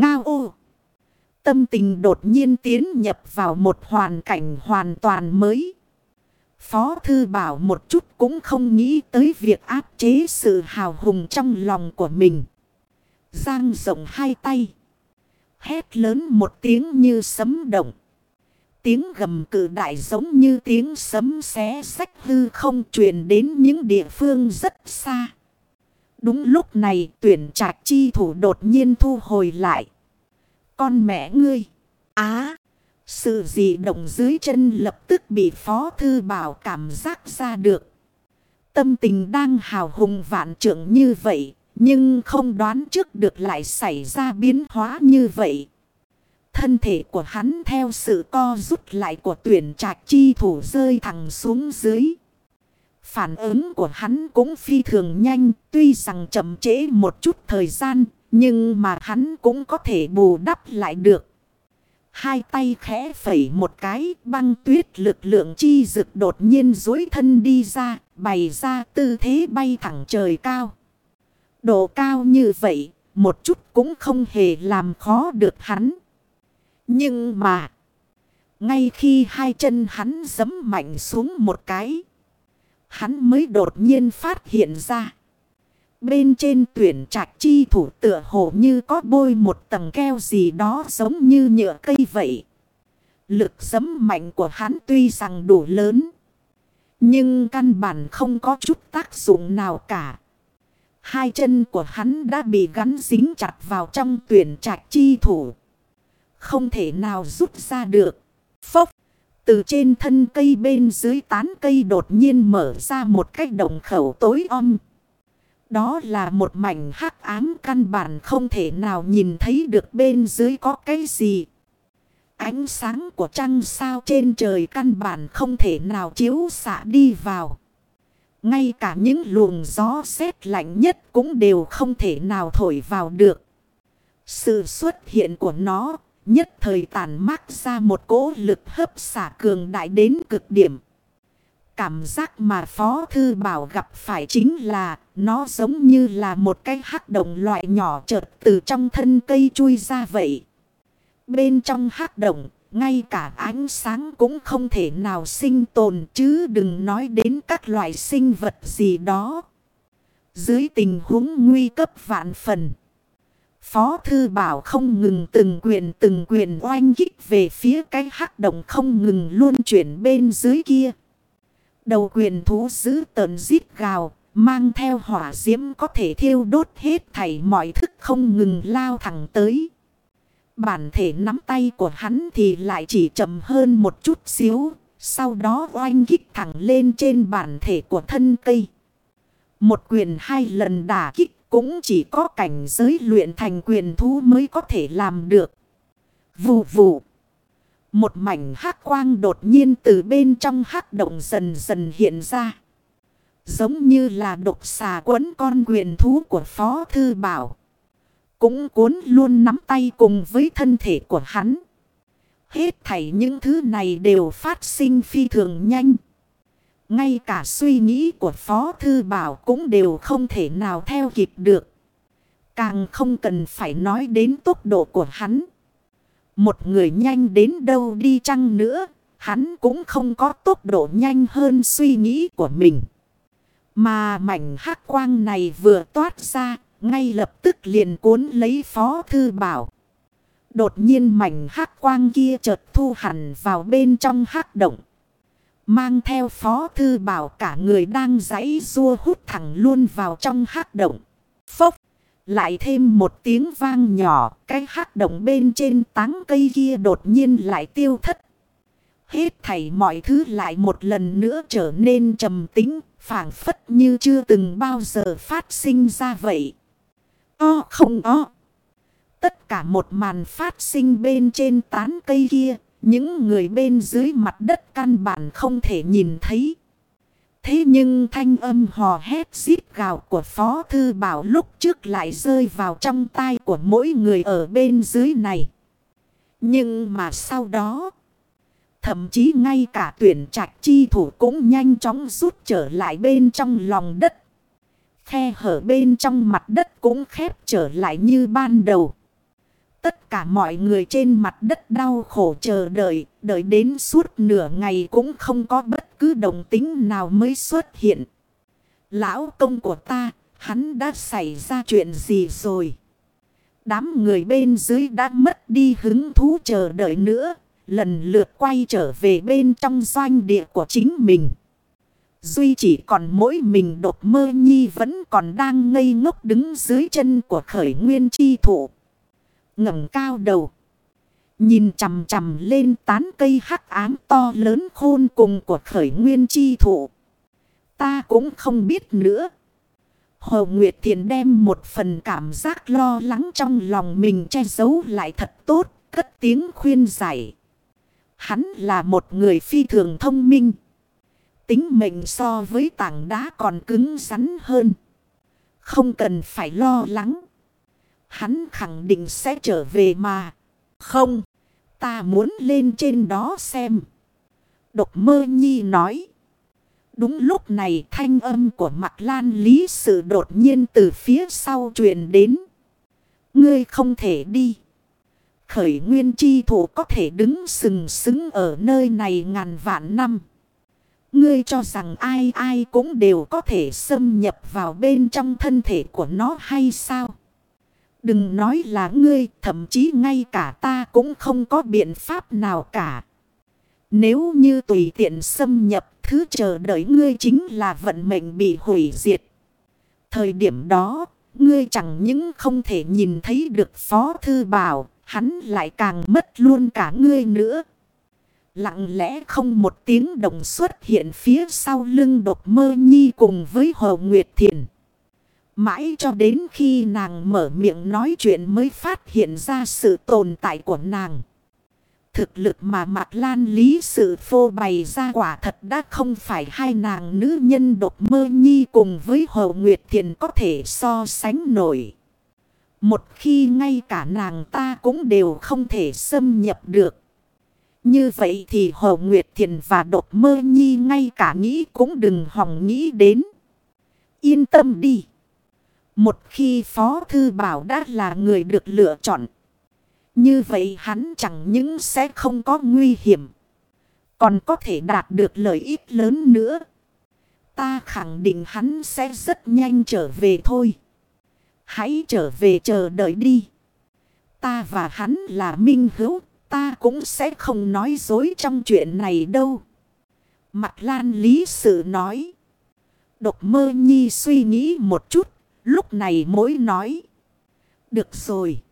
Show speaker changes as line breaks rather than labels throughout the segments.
Ngao ô. Tâm tình đột nhiên tiến nhập vào một hoàn cảnh hoàn toàn mới. Phó Thư Bảo một chút cũng không nghĩ tới việc áp chế sự hào hùng trong lòng của mình. Giang rộng hai tay. Hét lớn một tiếng như sấm động. Tiếng gầm cử đại giống như tiếng sấm xé sách hư không truyền đến những địa phương rất xa. Đúng lúc này tuyển trạch chi thủ đột nhiên thu hồi lại. Con mẹ ngươi. Á. sự gì động dưới chân lập tức bị phó thư bảo cảm giác ra được. Tâm tình đang hào hùng vạn trưởng như vậy. Nhưng không đoán trước được lại xảy ra biến hóa như vậy. Thân thể của hắn theo sự co rút lại của tuyển trạch chi thủ rơi thẳng xuống dưới. Phản ứng của hắn cũng phi thường nhanh, tuy rằng chậm trễ một chút thời gian, nhưng mà hắn cũng có thể bù đắp lại được. Hai tay khẽ phẩy một cái, băng tuyết lực lượng chi dực đột nhiên dối thân đi ra, bày ra tư thế bay thẳng trời cao. Độ cao như vậy, một chút cũng không hề làm khó được hắn. Nhưng mà, ngay khi hai chân hắn giấm mạnh xuống một cái, hắn mới đột nhiên phát hiện ra. Bên trên tuyển trạch chi thủ tựa hồ như có bôi một tầng keo gì đó giống như nhựa cây vậy. Lực giấm mạnh của hắn tuy rằng đủ lớn. Nhưng căn bản không có chút tác dụng nào cả. Hai chân của hắn đã bị gắn dính chặt vào trong tuyển trạch chi thủ. Không thể nào rút ra được. Phốc. Từ trên thân cây bên dưới tán cây đột nhiên mở ra một cái động khẩu tối om. Đó là một mảnh hắc ám căn bản không thể nào nhìn thấy được bên dưới có cái gì. Ánh sáng của trăng sao trên trời căn bản không thể nào chiếu xạ đi vào. Ngay cả những luồng gió rét lạnh nhất cũng đều không thể nào thổi vào được. Sự xuất hiện của nó nhất thời tàn mát ra một cỗ lực hấp xả cường đại đến cực điểm. Cảm giác mà Phó Thư Bảo gặp phải chính là, nó giống như là một cái hắc động loại nhỏ chợt từ trong thân cây chui ra vậy. Bên trong hắc động, ngay cả ánh sáng cũng không thể nào sinh tồn chứ đừng nói đến các loại sinh vật gì đó. Dưới tình huống nguy cấp vạn phần. Phó Thư Bảo không ngừng từng quyền từng quyền oanh kích về phía cái hắc động không ngừng luôn chuyển bên dưới kia. Đầu quyền thú giữ tờn giít gào, mang theo hỏa diễm có thể thiêu đốt hết thảy mọi thức không ngừng lao thẳng tới. Bản thể nắm tay của hắn thì lại chỉ chậm hơn một chút xíu. Sau đó oanh kích thẳng lên trên bản thể của thân cây. Một quyền hai lần đả kích cũng chỉ có cảnh giới luyện thành quyền thú mới có thể làm được. Vù vù. Một mảnh hắc quang đột nhiên từ bên trong hắc động dần dần hiện ra. Giống như là độc xà quấn con quyền thú của Phó Thư Bảo. Cũng cuốn luôn nắm tay cùng với thân thể của hắn. Hết thảy những thứ này đều phát sinh phi thường nhanh. Ngay cả suy nghĩ của Phó Thư Bảo cũng đều không thể nào theo kịp được. Càng không cần phải nói đến tốc độ của hắn. Một người nhanh đến đâu đi chăng nữa, hắn cũng không có tốc độ nhanh hơn suy nghĩ của mình. Mà mảnh hắc quang này vừa toát ra, ngay lập tức liền cuốn lấy phó thư bảo. Đột nhiên mảnh hắc quang kia chợt thu hẳn vào bên trong hắc động. Mang theo phó thư bảo cả người đang giãy rua hút thẳng luôn vào trong hắc động. Phốc! Lại thêm một tiếng vang nhỏ, cái hắc động bên trên táng cây kia đột nhiên lại tiêu thất. Hết thảy mọi thứ lại một lần nữa trở nên trầm tính, phản phất như chưa từng bao giờ phát sinh ra vậy. O không o. Tất cả một màn phát sinh bên trên tán cây kia. Những người bên dưới mặt đất căn bản không thể nhìn thấy. Thế nhưng thanh âm hò hét xít gào của Phó Thư Bảo lúc trước lại rơi vào trong tai của mỗi người ở bên dưới này. Nhưng mà sau đó, thậm chí ngay cả tuyển trạch chi thủ cũng nhanh chóng rút trở lại bên trong lòng đất. Khe hở bên trong mặt đất cũng khép trở lại như ban đầu. Tất cả mọi người trên mặt đất đau khổ chờ đợi, đợi đến suốt nửa ngày cũng không có bất cứ đồng tính nào mới xuất hiện. Lão công của ta, hắn đã xảy ra chuyện gì rồi? Đám người bên dưới đã mất đi hứng thú chờ đợi nữa, lần lượt quay trở về bên trong doanh địa của chính mình. Duy chỉ còn mỗi mình đột mơ nhi vẫn còn đang ngây ngốc đứng dưới chân của khởi nguyên chi thụ ngẩng cao đầu. Nhìn chằm chằm lên tán cây hắc ám to lớn khôn cùng của khởi nguyên chi thụ. Ta cũng không biết nữa. Hồ Nguyệt Thiền đem một phần cảm giác lo lắng trong lòng mình che giấu lại thật tốt, cất tiếng khuyên giải. Hắn là một người phi thường thông minh. Tính mệnh so với tảng đá còn cứng rắn hơn. Không cần phải lo lắng. Hắn khẳng định sẽ trở về mà. Không, ta muốn lên trên đó xem. Độc mơ nhi nói. Đúng lúc này thanh âm của mặt lan lý sự đột nhiên từ phía sau truyền đến. Ngươi không thể đi. Khởi nguyên chi thủ có thể đứng sừng sững ở nơi này ngàn vạn năm. Ngươi cho rằng ai ai cũng đều có thể xâm nhập vào bên trong thân thể của nó hay sao? Đừng nói là ngươi, thậm chí ngay cả ta cũng không có biện pháp nào cả. Nếu như tùy tiện xâm nhập, thứ chờ đợi ngươi chính là vận mệnh bị hủy diệt. Thời điểm đó, ngươi chẳng những không thể nhìn thấy được Phó Thư Bảo, hắn lại càng mất luôn cả ngươi nữa. Lặng lẽ không một tiếng động xuất hiện phía sau lưng đột mơ nhi cùng với Hồ Nguyệt Thiền. Mãi cho đến khi nàng mở miệng nói chuyện mới phát hiện ra sự tồn tại của nàng. Thực lực mà Mạc Lan lý sự phô bày ra quả thật đã không phải hai nàng nữ nhân độc mơ nhi cùng với Hồ Nguyệt Thiền có thể so sánh nổi. Một khi ngay cả nàng ta cũng đều không thể xâm nhập được. Như vậy thì Hồ Nguyệt Thiền và độc mơ nhi ngay cả nghĩ cũng đừng hòng nghĩ đến. Yên tâm đi. Một khi Phó Thư Bảo đã là người được lựa chọn. Như vậy hắn chẳng những sẽ không có nguy hiểm. Còn có thể đạt được lợi ích lớn nữa. Ta khẳng định hắn sẽ rất nhanh trở về thôi. Hãy trở về chờ đợi đi. Ta và hắn là minh hữu. Ta cũng sẽ không nói dối trong chuyện này đâu. Mặt lan lý sự nói. Độc mơ nhi suy nghĩ một chút Lúc này mối nói. Được rồi.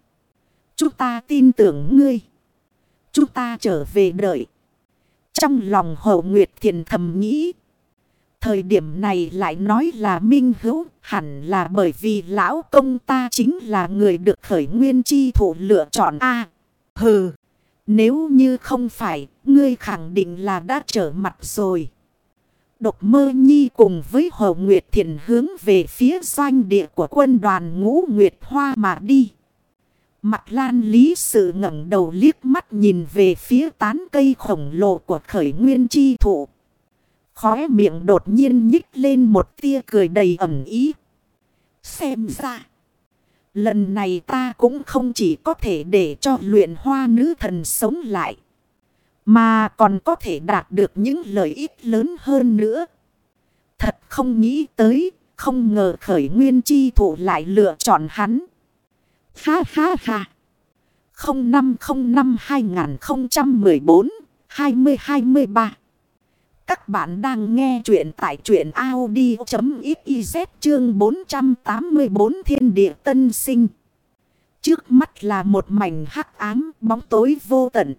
Chúng ta tin tưởng ngươi. Chúng ta trở về đợi. Trong lòng hậu nguyệt thiền thầm nghĩ. Thời điểm này lại nói là minh hữu hẳn là bởi vì lão công ta chính là người được khởi nguyên chi thủ lựa chọn A. hừ, nếu như không phải, ngươi khẳng định là đã trở mặt rồi. Độc mơ nhi cùng với Hồ Nguyệt Thiền hướng về phía doanh địa của quân đoàn ngũ Nguyệt Hoa mà đi. Mặt lan lý sự ngẩng đầu liếc mắt nhìn về phía tán cây khổng lồ của khởi nguyên chi thụ. Khóe miệng đột nhiên nhích lên một tia cười đầy ẩm ý. Xem ra. Lần này ta cũng không chỉ có thể để cho luyện hoa nữ thần sống lại. Mà còn có thể đạt được những lợi ích lớn hơn nữa. Thật không nghĩ tới, không ngờ khởi nguyên chi thủ lại lựa chọn hắn. Ha ha ha. 0505 2014 2023 Các bạn đang nghe chuyện tại chuyện Audi.xyz chương 484 thiên địa tân sinh. Trước mắt là một mảnh hắc ám bóng tối vô tận.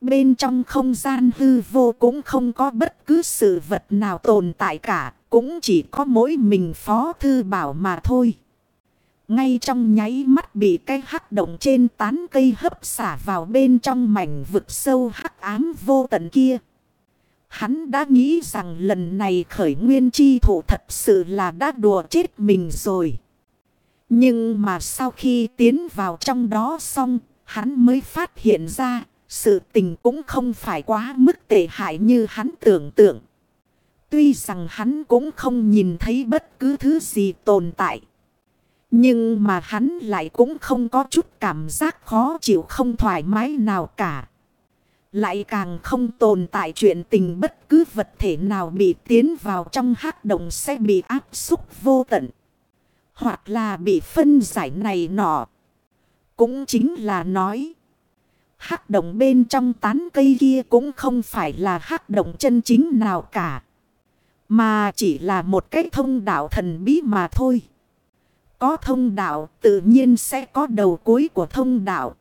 Bên trong không gian hư vô cũng không có bất cứ sự vật nào tồn tại cả. Cũng chỉ có mỗi mình phó thư bảo mà thôi. Ngay trong nháy mắt bị cái hắc động trên tán cây hấp xả vào bên trong mảnh vực sâu hắc ám vô tận kia. Hắn đã nghĩ rằng lần này khởi nguyên chi thủ thật sự là đã đùa chết mình rồi. Nhưng mà sau khi tiến vào trong đó xong, hắn mới phát hiện ra sự tình cũng không phải quá mức tệ hại như hắn tưởng tượng. Tuy rằng hắn cũng không nhìn thấy bất cứ thứ gì tồn tại. Nhưng mà hắn lại cũng không có chút cảm giác khó chịu không thoải mái nào cả. Lại càng không tồn tại chuyện tình bất cứ vật thể nào bị tiến vào trong hắc động sẽ bị áp xúc vô tận. Hoặc là bị phân giải này nọ. Cũng chính là nói. Hắc động bên trong tán cây kia cũng không phải là hắc động chân chính nào cả. Mà chỉ là một cái thông đạo thần bí mà thôi. Có thông đạo, tự nhiên sẽ có đầu cuối của thông đạo.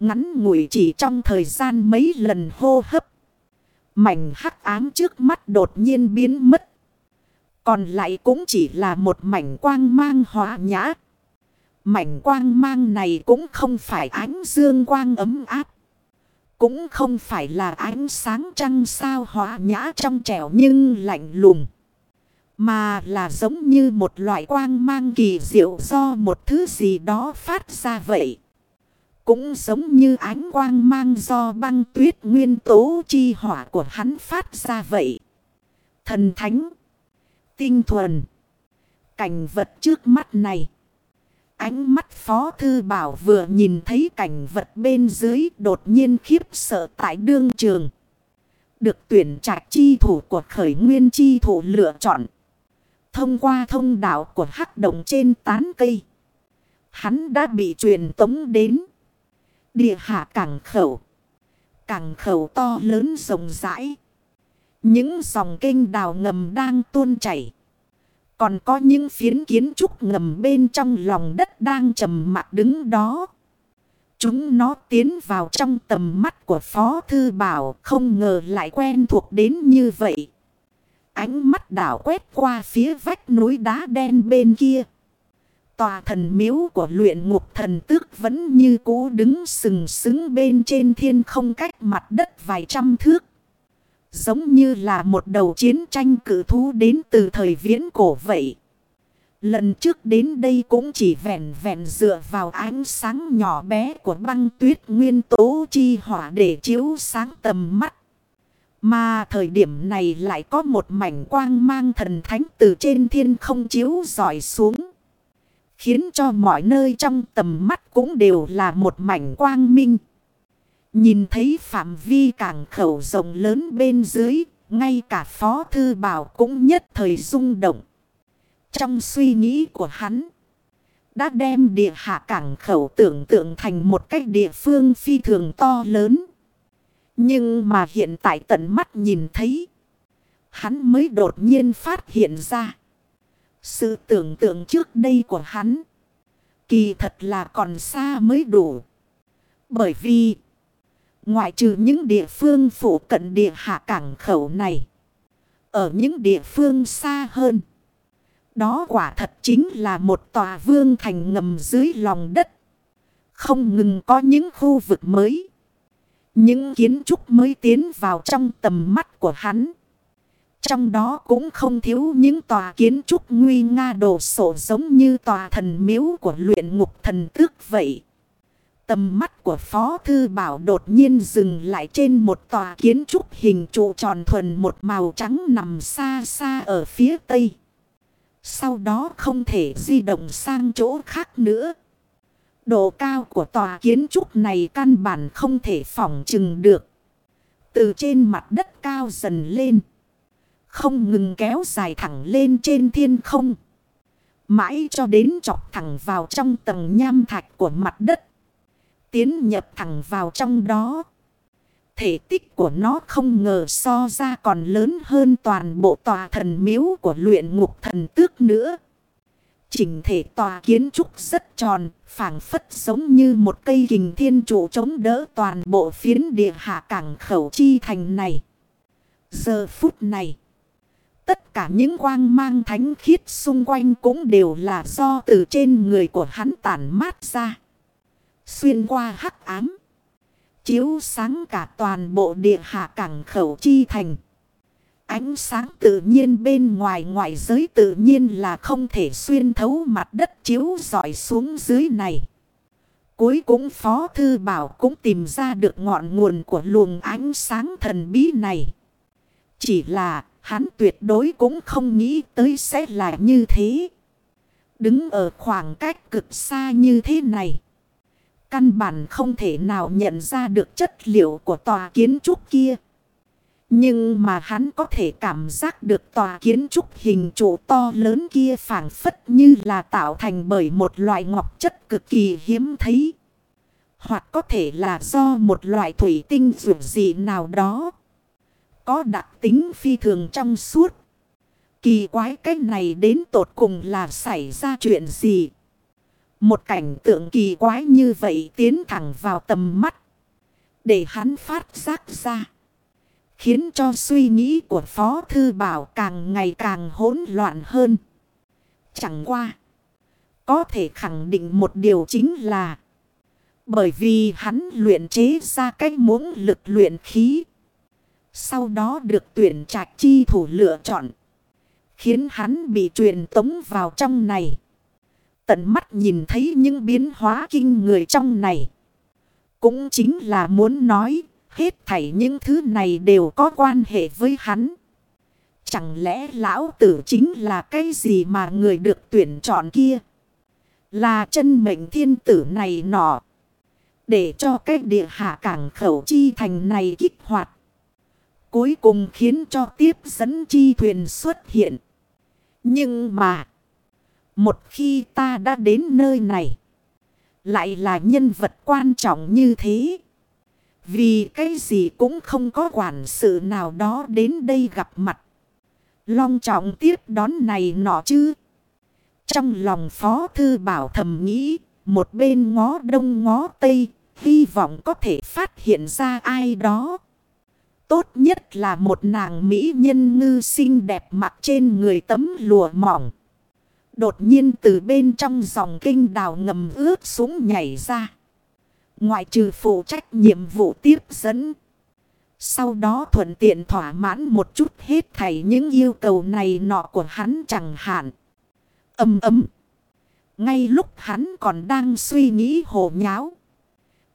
Ngắn ngủi chỉ trong thời gian mấy lần hô hấp. Mảnh hắc ám trước mắt đột nhiên biến mất. Còn lại cũng chỉ là một mảnh quang mang hóa nhã. Mảnh quang mang này cũng không phải ánh dương quang ấm áp. Cũng không phải là ánh sáng trăng sao hóa nhã trong trẻo nhưng lạnh lùng. Mà là giống như một loại quang mang kỳ diệu do một thứ gì đó phát ra vậy. Cũng giống như ánh quang mang do băng tuyết nguyên tố chi hỏa của hắn phát ra vậy. Thần thánh. Tinh thuần. Cảnh vật trước mắt này. Ánh mắt Phó Thư Bảo vừa nhìn thấy cảnh vật bên dưới đột nhiên khiếp sợ tại đương trường. Được tuyển trạch chi thủ của khởi nguyên chi thủ lựa chọn. Thông qua thông đạo của hắc động trên tán cây. Hắn đã bị truyền tống đến. Địa hạ cảng khẩu. Cảng khẩu to lớn rộng rãi. Những dòng kênh đào ngầm đang tuôn chảy. Còn có những phiến kiến trúc ngầm bên trong lòng đất đang trầm mặc đứng đó. Chúng nó tiến vào trong tầm mắt của Phó Thư Bảo, không ngờ lại quen thuộc đến như vậy. Ánh mắt đảo quét qua phía vách núi đá đen bên kia. Tòa thần miếu của luyện ngục thần tước vẫn như cũ đứng sừng sững bên trên thiên không cách mặt đất vài trăm thước. Giống như là một đầu chiến tranh cử thú đến từ thời viễn cổ vậy. Lần trước đến đây cũng chỉ vẹn vẹn dựa vào ánh sáng nhỏ bé của băng tuyết nguyên tố chi hỏa để chiếu sáng tầm mắt. Mà thời điểm này lại có một mảnh quang mang thần thánh từ trên thiên không chiếu dọi xuống. Khiến cho mọi nơi trong tầm mắt cũng đều là một mảnh quang minh. Nhìn thấy phạm vi cảng khẩu rộng lớn bên dưới, ngay cả Phó Thư Bảo cũng nhất thời rung động. Trong suy nghĩ của hắn, đã đem địa hạ cảng khẩu tưởng tượng thành một cách địa phương phi thường to lớn. Nhưng mà hiện tại tận mắt nhìn thấy, hắn mới đột nhiên phát hiện ra. Sự tưởng tượng trước đây của hắn, kỳ thật là còn xa mới đủ. Bởi vì... Ngoại trừ những địa phương phủ cận địa hạ cảng khẩu này. Ở những địa phương xa hơn. Đó quả thật chính là một tòa vương thành ngầm dưới lòng đất. Không ngừng có những khu vực mới. Những kiến trúc mới tiến vào trong tầm mắt của hắn. Trong đó cũng không thiếu những tòa kiến trúc nguy nga đồ sổ giống như tòa thần miếu của luyện ngục thần tước vậy. Tầm mắt của Phó Thư Bảo đột nhiên dừng lại trên một tòa kiến trúc hình trụ tròn thuần một màu trắng nằm xa xa ở phía tây. Sau đó không thể di động sang chỗ khác nữa. Độ cao của tòa kiến trúc này căn bản không thể phỏng chừng được. Từ trên mặt đất cao dần lên. Không ngừng kéo dài thẳng lên trên thiên không. Mãi cho đến chọc thẳng vào trong tầng nham thạch của mặt đất tiến nhập thẳng vào trong đó. Thể tích của nó không ngờ so ra còn lớn hơn toàn bộ tòa thần miếu của luyện ngục thần tước nữa. Chỉnh thể tòa kiến trúc rất tròn, phảng phất giống như một cây kình thiên trụ chống đỡ toàn bộ phiến địa hạ cảng khẩu chi thành này. Giờ phút này, tất cả những quang mang thánh khiết xung quanh cũng đều là do từ trên người của hắn tản mát ra. Xuyên qua hắc ám. Chiếu sáng cả toàn bộ địa hạ cảng khẩu chi thành. Ánh sáng tự nhiên bên ngoài, ngoại giới tự nhiên là không thể xuyên thấu mặt đất chiếu dọi xuống dưới này. Cuối cùng Phó Thư Bảo cũng tìm ra được ngọn nguồn của luồng ánh sáng thần bí này. Chỉ là hắn tuyệt đối cũng không nghĩ tới sẽ là như thế. Đứng ở khoảng cách cực xa như thế này. Căn bản không thể nào nhận ra được chất liệu của tòa kiến trúc kia. Nhưng mà hắn có thể cảm giác được tòa kiến trúc hình trụ to lớn kia phản phất như là tạo thành bởi một loại ngọc chất cực kỳ hiếm thấy. Hoặc có thể là do một loại thủy tinh dù gì nào đó. Có đặc tính phi thường trong suốt. Kỳ quái cái này đến tột cùng là xảy ra chuyện gì? Một cảnh tượng kỳ quái như vậy tiến thẳng vào tầm mắt. Để hắn phát giác ra. Khiến cho suy nghĩ của Phó Thư Bảo càng ngày càng hỗn loạn hơn. Chẳng qua. Có thể khẳng định một điều chính là. Bởi vì hắn luyện chế ra cái muỗng lực luyện khí. Sau đó được tuyển trạch chi thủ lựa chọn. Khiến hắn bị truyền tống vào trong này. Tận mắt nhìn thấy những biến hóa kinh người trong này. Cũng chính là muốn nói, Hết thảy những thứ này đều có quan hệ với hắn. Chẳng lẽ lão tử chính là cái gì mà người được tuyển chọn kia? Là chân mệnh thiên tử này nọ. Để cho cái địa hạ cảng khẩu chi thành này kích hoạt. Cuối cùng khiến cho tiếp dẫn chi thuyền xuất hiện. Nhưng mà. Một khi ta đã đến nơi này. Lại là nhân vật quan trọng như thế. Vì cái gì cũng không có quản sự nào đó đến đây gặp mặt. Long trọng tiếp đón này nọ chứ. Trong lòng phó thư bảo thầm nghĩ. Một bên ngó đông ngó tây. Hy vọng có thể phát hiện ra ai đó. Tốt nhất là một nàng mỹ nhân ngư xinh đẹp mặc trên người tấm lùa mỏng. Đột nhiên từ bên trong dòng kinh đào ngầm ướt xuống nhảy ra. Ngoại trừ phụ trách nhiệm vụ tiếp dẫn. Sau đó thuận tiện thỏa mãn một chút hết thảy những yêu cầu này nọ của hắn chẳng hạn. Âm ấm. Ngay lúc hắn còn đang suy nghĩ hồ nháo.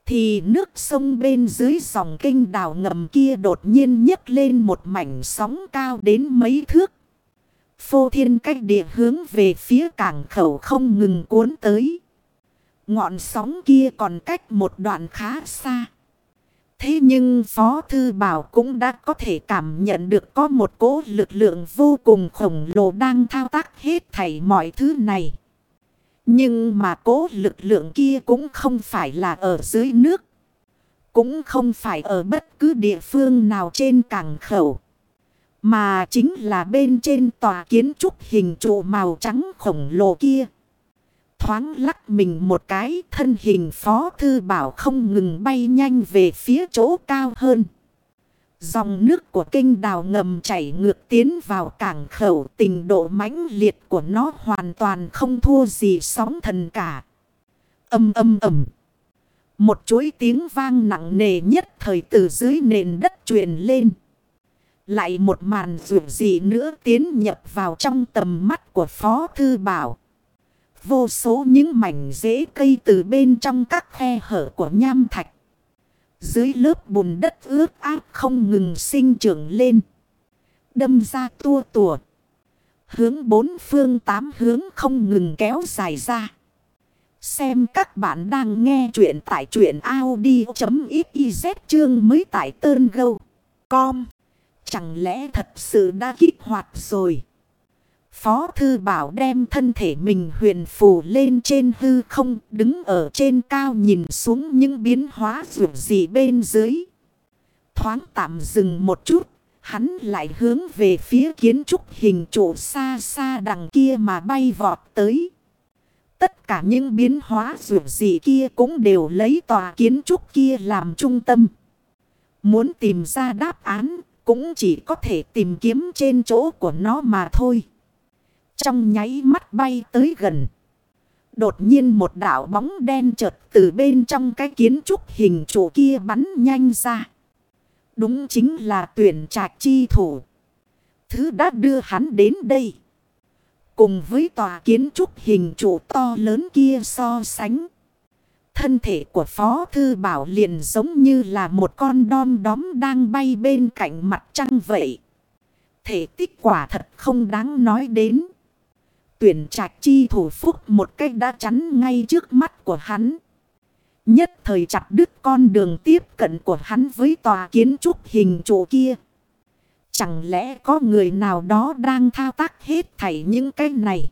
Thì nước sông bên dưới dòng kinh đào ngầm kia đột nhiên nhấc lên một mảnh sóng cao đến mấy thước. Phô thiên cách địa hướng về phía cảng khẩu không ngừng cuốn tới. Ngọn sóng kia còn cách một đoạn khá xa. Thế nhưng Phó Thư Bảo cũng đã có thể cảm nhận được có một cỗ lực lượng vô cùng khổng lồ đang thao tác hết thảy mọi thứ này. Nhưng mà cố lực lượng kia cũng không phải là ở dưới nước. Cũng không phải ở bất cứ địa phương nào trên cảng khẩu. Mà chính là bên trên tòa kiến trúc hình trụ màu trắng khổng lồ kia thoáng lắc mình một cái, thân hình phó thư bảo không ngừng bay nhanh về phía chỗ cao hơn. Dòng nước của kinh đào ngầm chảy ngược tiến vào cảng khẩu, tình độ mãnh liệt của nó hoàn toàn không thua gì sóng thần cả. Âm âm ầm. Một chuỗi tiếng vang nặng nề nhất thời từ dưới nền đất truyền lên. Lại một màn dù gì nữa tiến nhập vào trong tầm mắt của Phó Thư Bảo. Vô số những mảnh rễ cây từ bên trong các khe hở của nham thạch. Dưới lớp bùn đất ướt áp không ngừng sinh trưởng lên. Đâm ra tua tùa. Hướng bốn phương tám hướng không ngừng kéo dài ra. Xem các bạn đang nghe chuyện tại chuyện Audi.xyz chương mới tại tơn gâu. Com. Chẳng lẽ thật sự đã kích hoạt rồi. Phó Thư Bảo đem thân thể mình huyền phù lên trên hư không đứng ở trên cao nhìn xuống những biến hóa dù gì bên dưới. Thoáng tạm dừng một chút, hắn lại hướng về phía kiến trúc hình trụ xa xa đằng kia mà bay vọt tới. Tất cả những biến hóa dù gì kia cũng đều lấy tòa kiến trúc kia làm trung tâm. Muốn tìm ra đáp án cũng chỉ có thể tìm kiếm trên chỗ của nó mà thôi. Trong nháy mắt bay tới gần. Đột nhiên một đảo bóng đen chợt từ bên trong cái kiến trúc hình trụ kia bắn nhanh ra. Đúng chính là tuyển trạch chi thủ. Thứ đã đưa hắn đến đây. Cùng với tòa kiến trúc hình trụ to lớn kia so sánh. Thân thể của Phó Thư Bảo liền giống như là một con đom đóm đang bay bên cạnh mặt trăng vậy. Thể tích quả thật không đáng nói đến. tuyển trạch chi thủ phúc một cách đã chắn ngay trước mắt của hắn. Nhất thời chặt đứt con đường tiếp cận của hắn với tòa kiến trúc hình trụ kia. Chẳng lẽ có người nào đó đang thao tác hết thảy những cái này?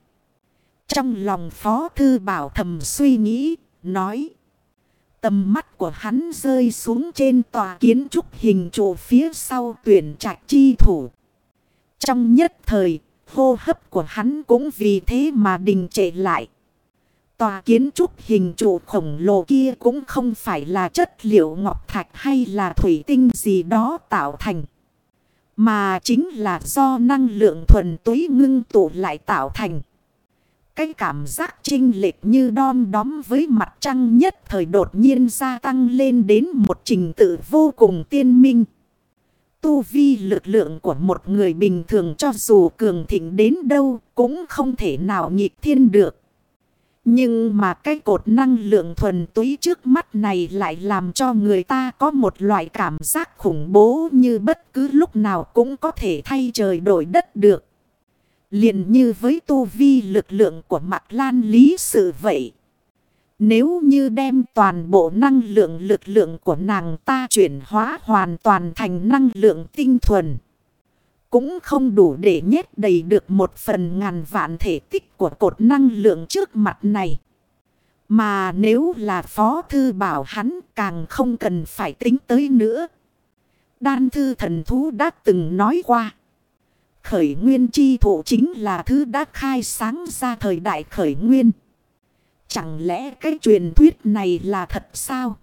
Trong lòng Phó Thư Bảo thầm suy nghĩ, nói. Tầm mắt của hắn rơi xuống trên tòa kiến trúc hình trụ phía sau tuyển trạch chi thủ. Trong nhất thời, hô hấp của hắn cũng vì thế mà đình trệ lại. Tòa kiến trúc hình trụ khổng lồ kia cũng không phải là chất liệu ngọc thạch hay là thủy tinh gì đó tạo thành. Mà chính là do năng lượng thuần túy ngưng tụ lại tạo thành. Cái cảm giác trinh lệch như đom đóm với mặt trăng nhất thời đột nhiên gia tăng lên đến một trình tự vô cùng tiên minh. Tu vi lực lượng của một người bình thường cho dù cường thịnh đến đâu cũng không thể nào nhịp thiên được. Nhưng mà cái cột năng lượng thuần túy trước mắt này lại làm cho người ta có một loại cảm giác khủng bố như bất cứ lúc nào cũng có thể thay trời đổi đất được liền như với tu vi lực lượng của Mạc lan lý sự vậy. Nếu như đem toàn bộ năng lượng lực lượng của nàng ta chuyển hóa hoàn toàn thành năng lượng tinh thuần. Cũng không đủ để nhét đầy được một phần ngàn vạn thể tích của cột năng lượng trước mặt này. Mà nếu là phó thư bảo hắn càng không cần phải tính tới nữa. Đan thư thần thú đã từng nói qua. Khởi nguyên chi thụ chính là thứ đã khai sáng ra thời đại khởi nguyên. Chẳng lẽ cái truyền thuyết này là thật sao?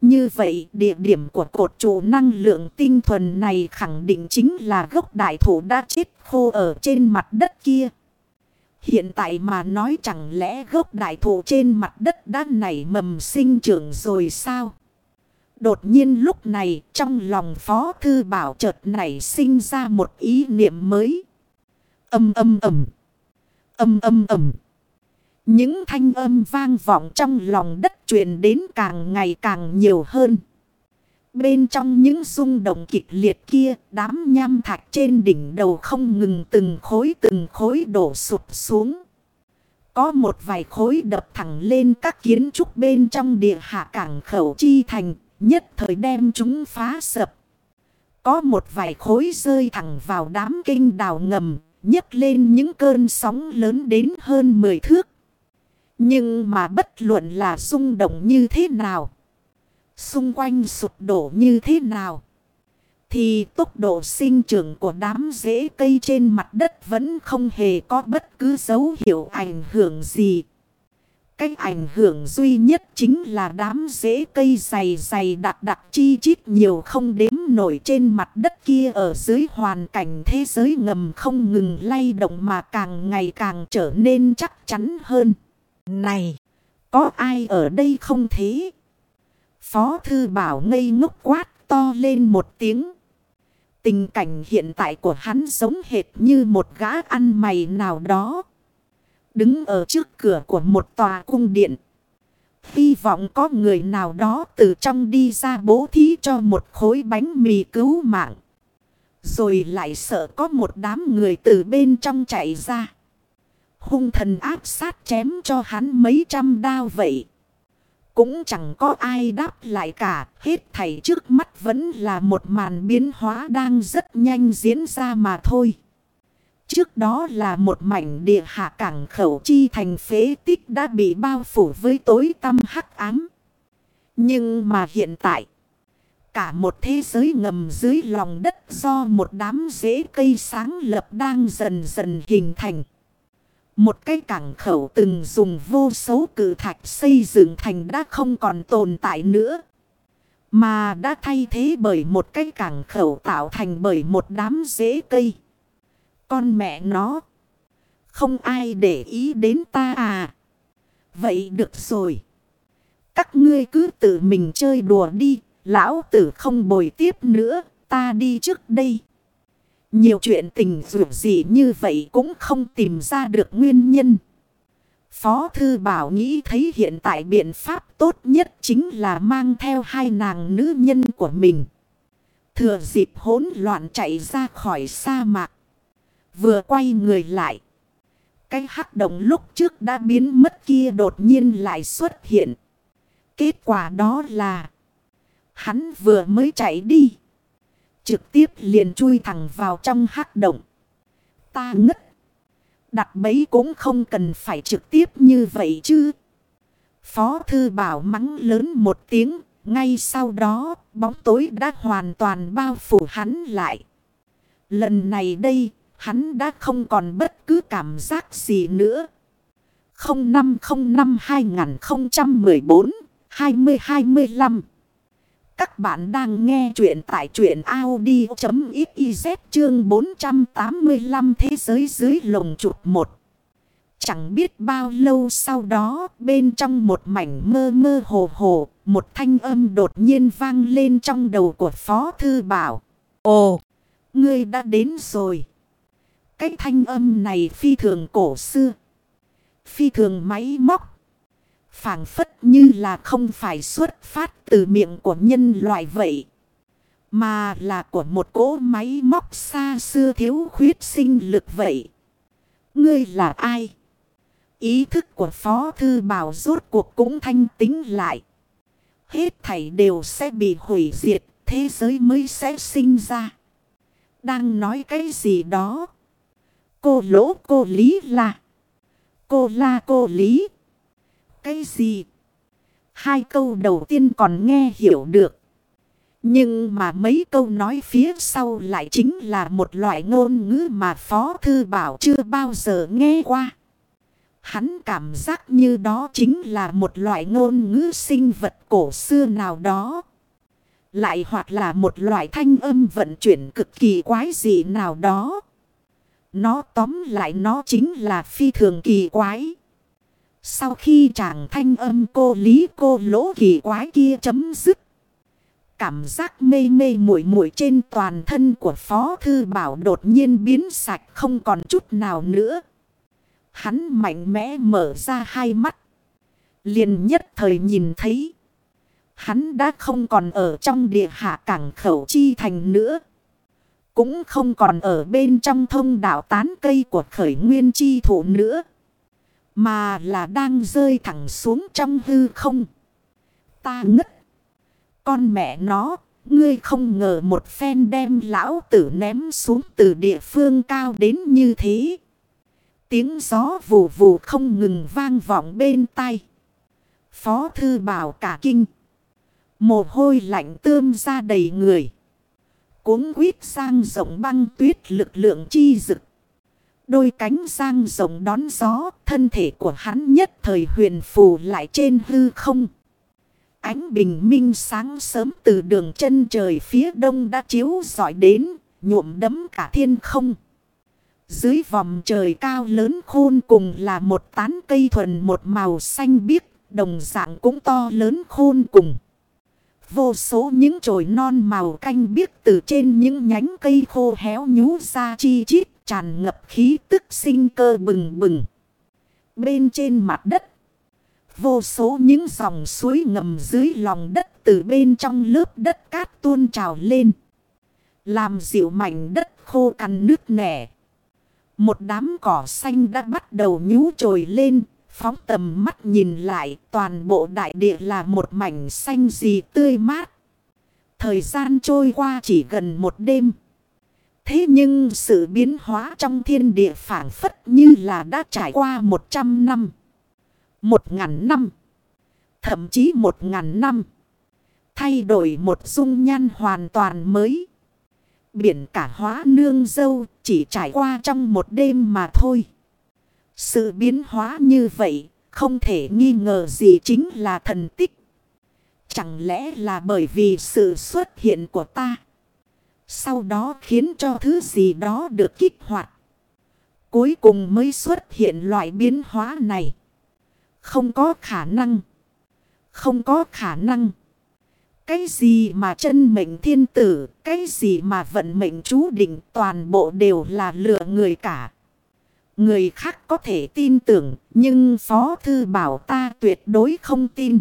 Như vậy, địa điểm của cột trụ năng lượng tinh thuần này khẳng định chính là gốc đại thủ đã chết khô ở trên mặt đất kia. Hiện tại mà nói chẳng lẽ gốc đại thụ trên mặt đất đã nảy mầm sinh trưởng rồi sao? Đột nhiên lúc này trong lòng Phó Thư Bảo chợt nảy sinh ra một ý niệm mới. Âm âm ầm. Âm âm ầm. Những thanh âm vang vọng trong lòng đất truyền đến càng ngày càng nhiều hơn. Bên trong những rung động kịch liệt kia, đám nham thạch trên đỉnh đầu không ngừng từng khối từng khối đổ sụp xuống. Có một vài khối đập thẳng lên các kiến trúc bên trong địa hạ cảng khẩu chi thành, nhất thời đem chúng phá sập. Có một vài khối rơi thẳng vào đám kinh đào ngầm, nhấc lên những cơn sóng lớn đến hơn 10 thước. Nhưng mà bất luận là rung động như thế nào. Xung quanh sụp đổ như thế nào. Thì tốc độ sinh trưởng của đám rễ cây trên mặt đất vẫn không hề có bất cứ dấu hiệu ảnh hưởng gì. Cái ảnh hưởng duy nhất chính là đám rễ cây dày dày đặc đặc chi chít nhiều không đếm nổi trên mặt đất kia ở dưới hoàn cảnh thế giới ngầm không ngừng lay động mà càng ngày càng trở nên chắc chắn hơn. Này, có ai ở đây không thế? Phó thư bảo ngây ngốc quát to lên một tiếng. Tình cảnh hiện tại của hắn giống hệt như một gã ăn mày nào đó. Đứng ở trước cửa của một tòa cung điện. Hy vọng có người nào đó từ trong đi ra bố thí cho một khối bánh mì cứu mạng. Rồi lại sợ có một đám người từ bên trong chạy ra hung thần áp sát chém cho hắn mấy trăm đao vậy. Cũng chẳng có ai đáp lại cả, hết thảy trước mắt vẫn là một màn biến hóa đang rất nhanh diễn ra mà thôi. Trước đó là một mảnh địa hạ cảng khẩu chi thành phế tích đã bị bao phủ với tối tăm hắc ám. Nhưng mà hiện tại, cả một thế giới ngầm dưới lòng đất do một đám rễ cây sáng lập đang dần dần hình thành. Một cái cảng khẩu từng dùng vô số cử thạch xây dựng thành đã không còn tồn tại nữa. Mà đã thay thế bởi một cái cảng khẩu tạo thành bởi một đám rễ cây. Con mẹ nó. Không ai để ý đến ta à. Vậy được rồi. Các ngươi cứ tự mình chơi đùa đi. Lão tử không bồi tiếp nữa. Ta đi trước đây. Nhiều chuyện tình dù gì như vậy cũng không tìm ra được nguyên nhân. Phó Thư Bảo nghĩ thấy hiện tại biện pháp tốt nhất chính là mang theo hai nàng nữ nhân của mình. Thừa dịp hỗn loạn chạy ra khỏi sa mạc. Vừa quay người lại. Cái hắc động lúc trước đã biến mất kia đột nhiên lại xuất hiện. Kết quả đó là, hắn vừa mới chạy đi. Trực tiếp liền chui thẳng vào trong hắc động. Ta ngất. Đặt bấy cũng không cần phải trực tiếp như vậy chứ. Phó thư bảo mắng lớn một tiếng. Ngay sau đó, bóng tối đã hoàn toàn bao phủ hắn lại. Lần này đây hắn đã không còn bất cứ cảm giác gì nữa. 0505 2014 2025 các bạn đang nghe chuyện tại chuyện Audi.xyz chương 485 thế giới dưới lồng chuột một. Chẳng biết bao lâu sau đó bên trong một mảnh mơ mơ hồ hồ một thanh âm đột nhiên vang lên trong đầu của Phó Thư Bảo. Ồ, ngươi đã đến rồi. Cái thanh âm này phi thường cổ xưa. Phi thường máy móc phảng phất như là không phải xuất phát từ miệng của nhân loại vậy. Mà là của một cỗ máy móc xa xưa thiếu khuyết sinh lực vậy. Ngươi là ai? Ý thức của Phó Thư Bảo rốt cuộc cũng thanh tính lại. Hết thảy đều sẽ bị hủy diệt, thế giới mới sẽ sinh ra. Đang nói cái gì đó? Cô lỗ cô lý là. Cô la cô lý cái gì? Hai câu đầu tiên còn nghe hiểu được. Nhưng mà mấy câu nói phía sau lại chính là một loại ngôn ngữ mà Phó Thư Bảo chưa bao giờ nghe qua. Hắn cảm giác như đó chính là một loại ngôn ngữ sinh vật cổ xưa nào đó. Lại hoặc là một loại thanh âm vận chuyển cực kỳ quái dị nào đó. Nó tóm lại nó chính là phi thường kỳ quái. Sau khi chàng thanh âm cô lý cô lỗ kỳ quái kia chấm dứt. Cảm giác mê mê muội muội trên toàn thân của Phó Thư Bảo đột nhiên biến sạch không còn chút nào nữa. Hắn mạnh mẽ mở ra hai mắt. liền nhất thời nhìn thấy. Hắn đã không còn ở trong địa hạ cảng khẩu chi thành nữa. Cũng không còn ở bên trong thông đạo tán cây của khởi nguyên chi thủ nữa. Mà là đang rơi thẳng xuống trong hư không. Ta ngất. Con mẹ nó, ngươi không ngờ một phen đem lão tử ném xuống từ địa phương cao đến như thế. Tiếng gió vù vù không ngừng vang vọng bên tai. Phó thư bảo cả kinh. Mồ hôi lạnh tươm ra đầy người. Cuống quýt sang rộng băng tuyết lực lượng chi dực. Đôi cánh sang rộng đón gió, thân thể của hắn nhất thời huyền phù lại trên hư không. Ánh bình minh sáng sớm từ đường chân trời phía đông đã chiếu dọi đến, nhuộm đấm cả thiên không. Dưới vòng trời cao lớn khôn cùng là một tán cây thuần một màu xanh biếc, đồng dạng cũng to lớn khôn cùng. Vô số những chồi non màu canh biếc từ trên những nhánh cây khô héo nhú ra chi chít tràn ngập khí tức sinh cơ bừng bừng. Bên trên mặt đất, vô số những dòng suối ngầm dưới lòng đất từ bên trong lớp đất cát tuôn trào lên. Làm dịu mảnh đất khô cằn nước nẻ. Một đám cỏ xanh đã bắt đầu nhú trồi lên, phóng tầm mắt nhìn lại, toàn bộ đại địa là một mảnh xanh gì tươi mát. Thời gian trôi qua chỉ gần một đêm. Thế nhưng sự biến hóa trong thiên địa phản phất như là đã trải qua một trăm năm. Một ngàn năm. Thậm chí một ngàn năm. Thay đổi một dung nhan hoàn toàn mới. Biển cả hóa nương dâu chỉ trải qua trong một đêm mà thôi. Sự biến hóa như vậy không thể nghi ngờ gì chính là thần tích. Chẳng lẽ là bởi vì sự xuất hiện của ta. Sau đó khiến cho thứ gì đó được kích hoạt. Cuối cùng mới xuất hiện loại biến hóa này. Không có khả năng. Không có khả năng. Cái gì mà chân mệnh thiên tử, cái gì mà vận mệnh chú định toàn bộ đều là lựa người cả. Người khác có thể tin tưởng, nhưng Phó Thư bảo ta tuyệt đối không tin.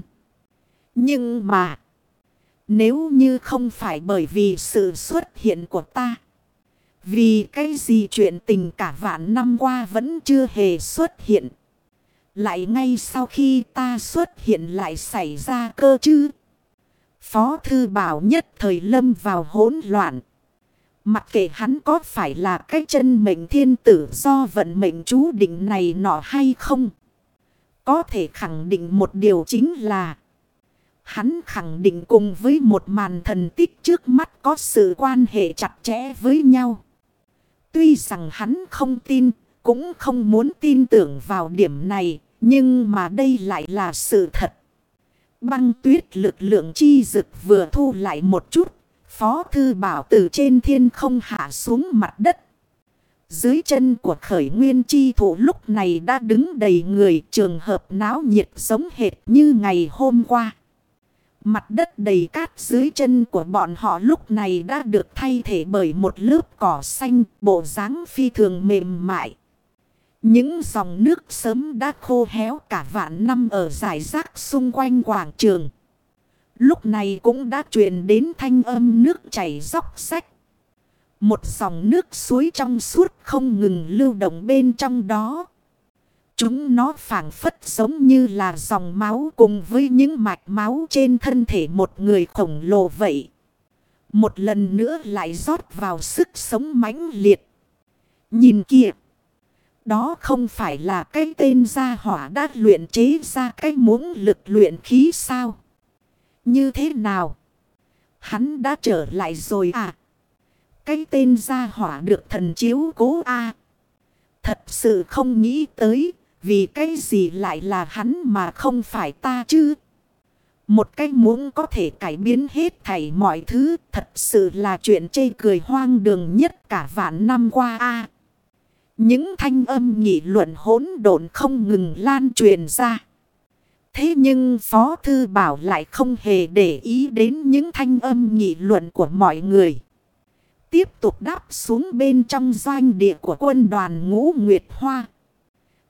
Nhưng mà... Nếu như không phải bởi vì sự xuất hiện của ta. Vì cái gì chuyện tình cả vạn năm qua vẫn chưa hề xuất hiện. Lại ngay sau khi ta xuất hiện lại xảy ra cơ chứ. Phó thư bảo nhất thời lâm vào hỗn loạn. Mặc kệ hắn có phải là cái chân mệnh thiên tử do vận mệnh chú định này nọ hay không. Có thể khẳng định một điều chính là. Hắn khẳng định cùng với một màn thần tích trước mắt có sự quan hệ chặt chẽ với nhau. Tuy rằng hắn không tin, cũng không muốn tin tưởng vào điểm này, nhưng mà đây lại là sự thật. Băng tuyết lực lượng chi dực vừa thu lại một chút, Phó Thư Bảo từ trên thiên không hạ xuống mặt đất. Dưới chân của khởi nguyên chi thủ lúc này đã đứng đầy người, trường hợp náo nhiệt giống hệt như ngày hôm qua. Mặt đất đầy cát dưới chân của bọn họ lúc này đã được thay thế bởi một lớp cỏ xanh, bộ dáng phi thường mềm mại. Những dòng nước sớm đã khô héo cả vạn năm ở giải rác xung quanh quảng trường. Lúc này cũng đã truyền đến thanh âm nước chảy róc sách. Một dòng nước suối trong suốt không ngừng lưu động bên trong đó. Chúng nó phản phất giống như là dòng máu cùng với những mạch máu trên thân thể một người khổng lồ vậy. Một lần nữa lại rót vào sức sống mãnh liệt. Nhìn kìa. Đó không phải là cái tên gia hỏa đã luyện chế ra cái muỗng lực luyện khí sao? Như thế nào? Hắn đã trở lại rồi à? Cái tên gia hỏa được thần chiếu cố a à? Thật sự không nghĩ tới, vì cái gì lại là hắn mà không phải ta chứ? Một cái muỗng có thể cải biến hết thảy mọi thứ, thật sự là chuyện chê cười hoang đường nhất cả vạn năm qua a những thanh âm nghị luận hỗn độn không ngừng lan truyền ra. Thế nhưng Phó Thư Bảo lại không hề để ý đến những thanh âm nghị luận của mọi người. Tiếp tục đáp xuống bên trong doanh địa của quân đoàn ngũ Nguyệt Hoa.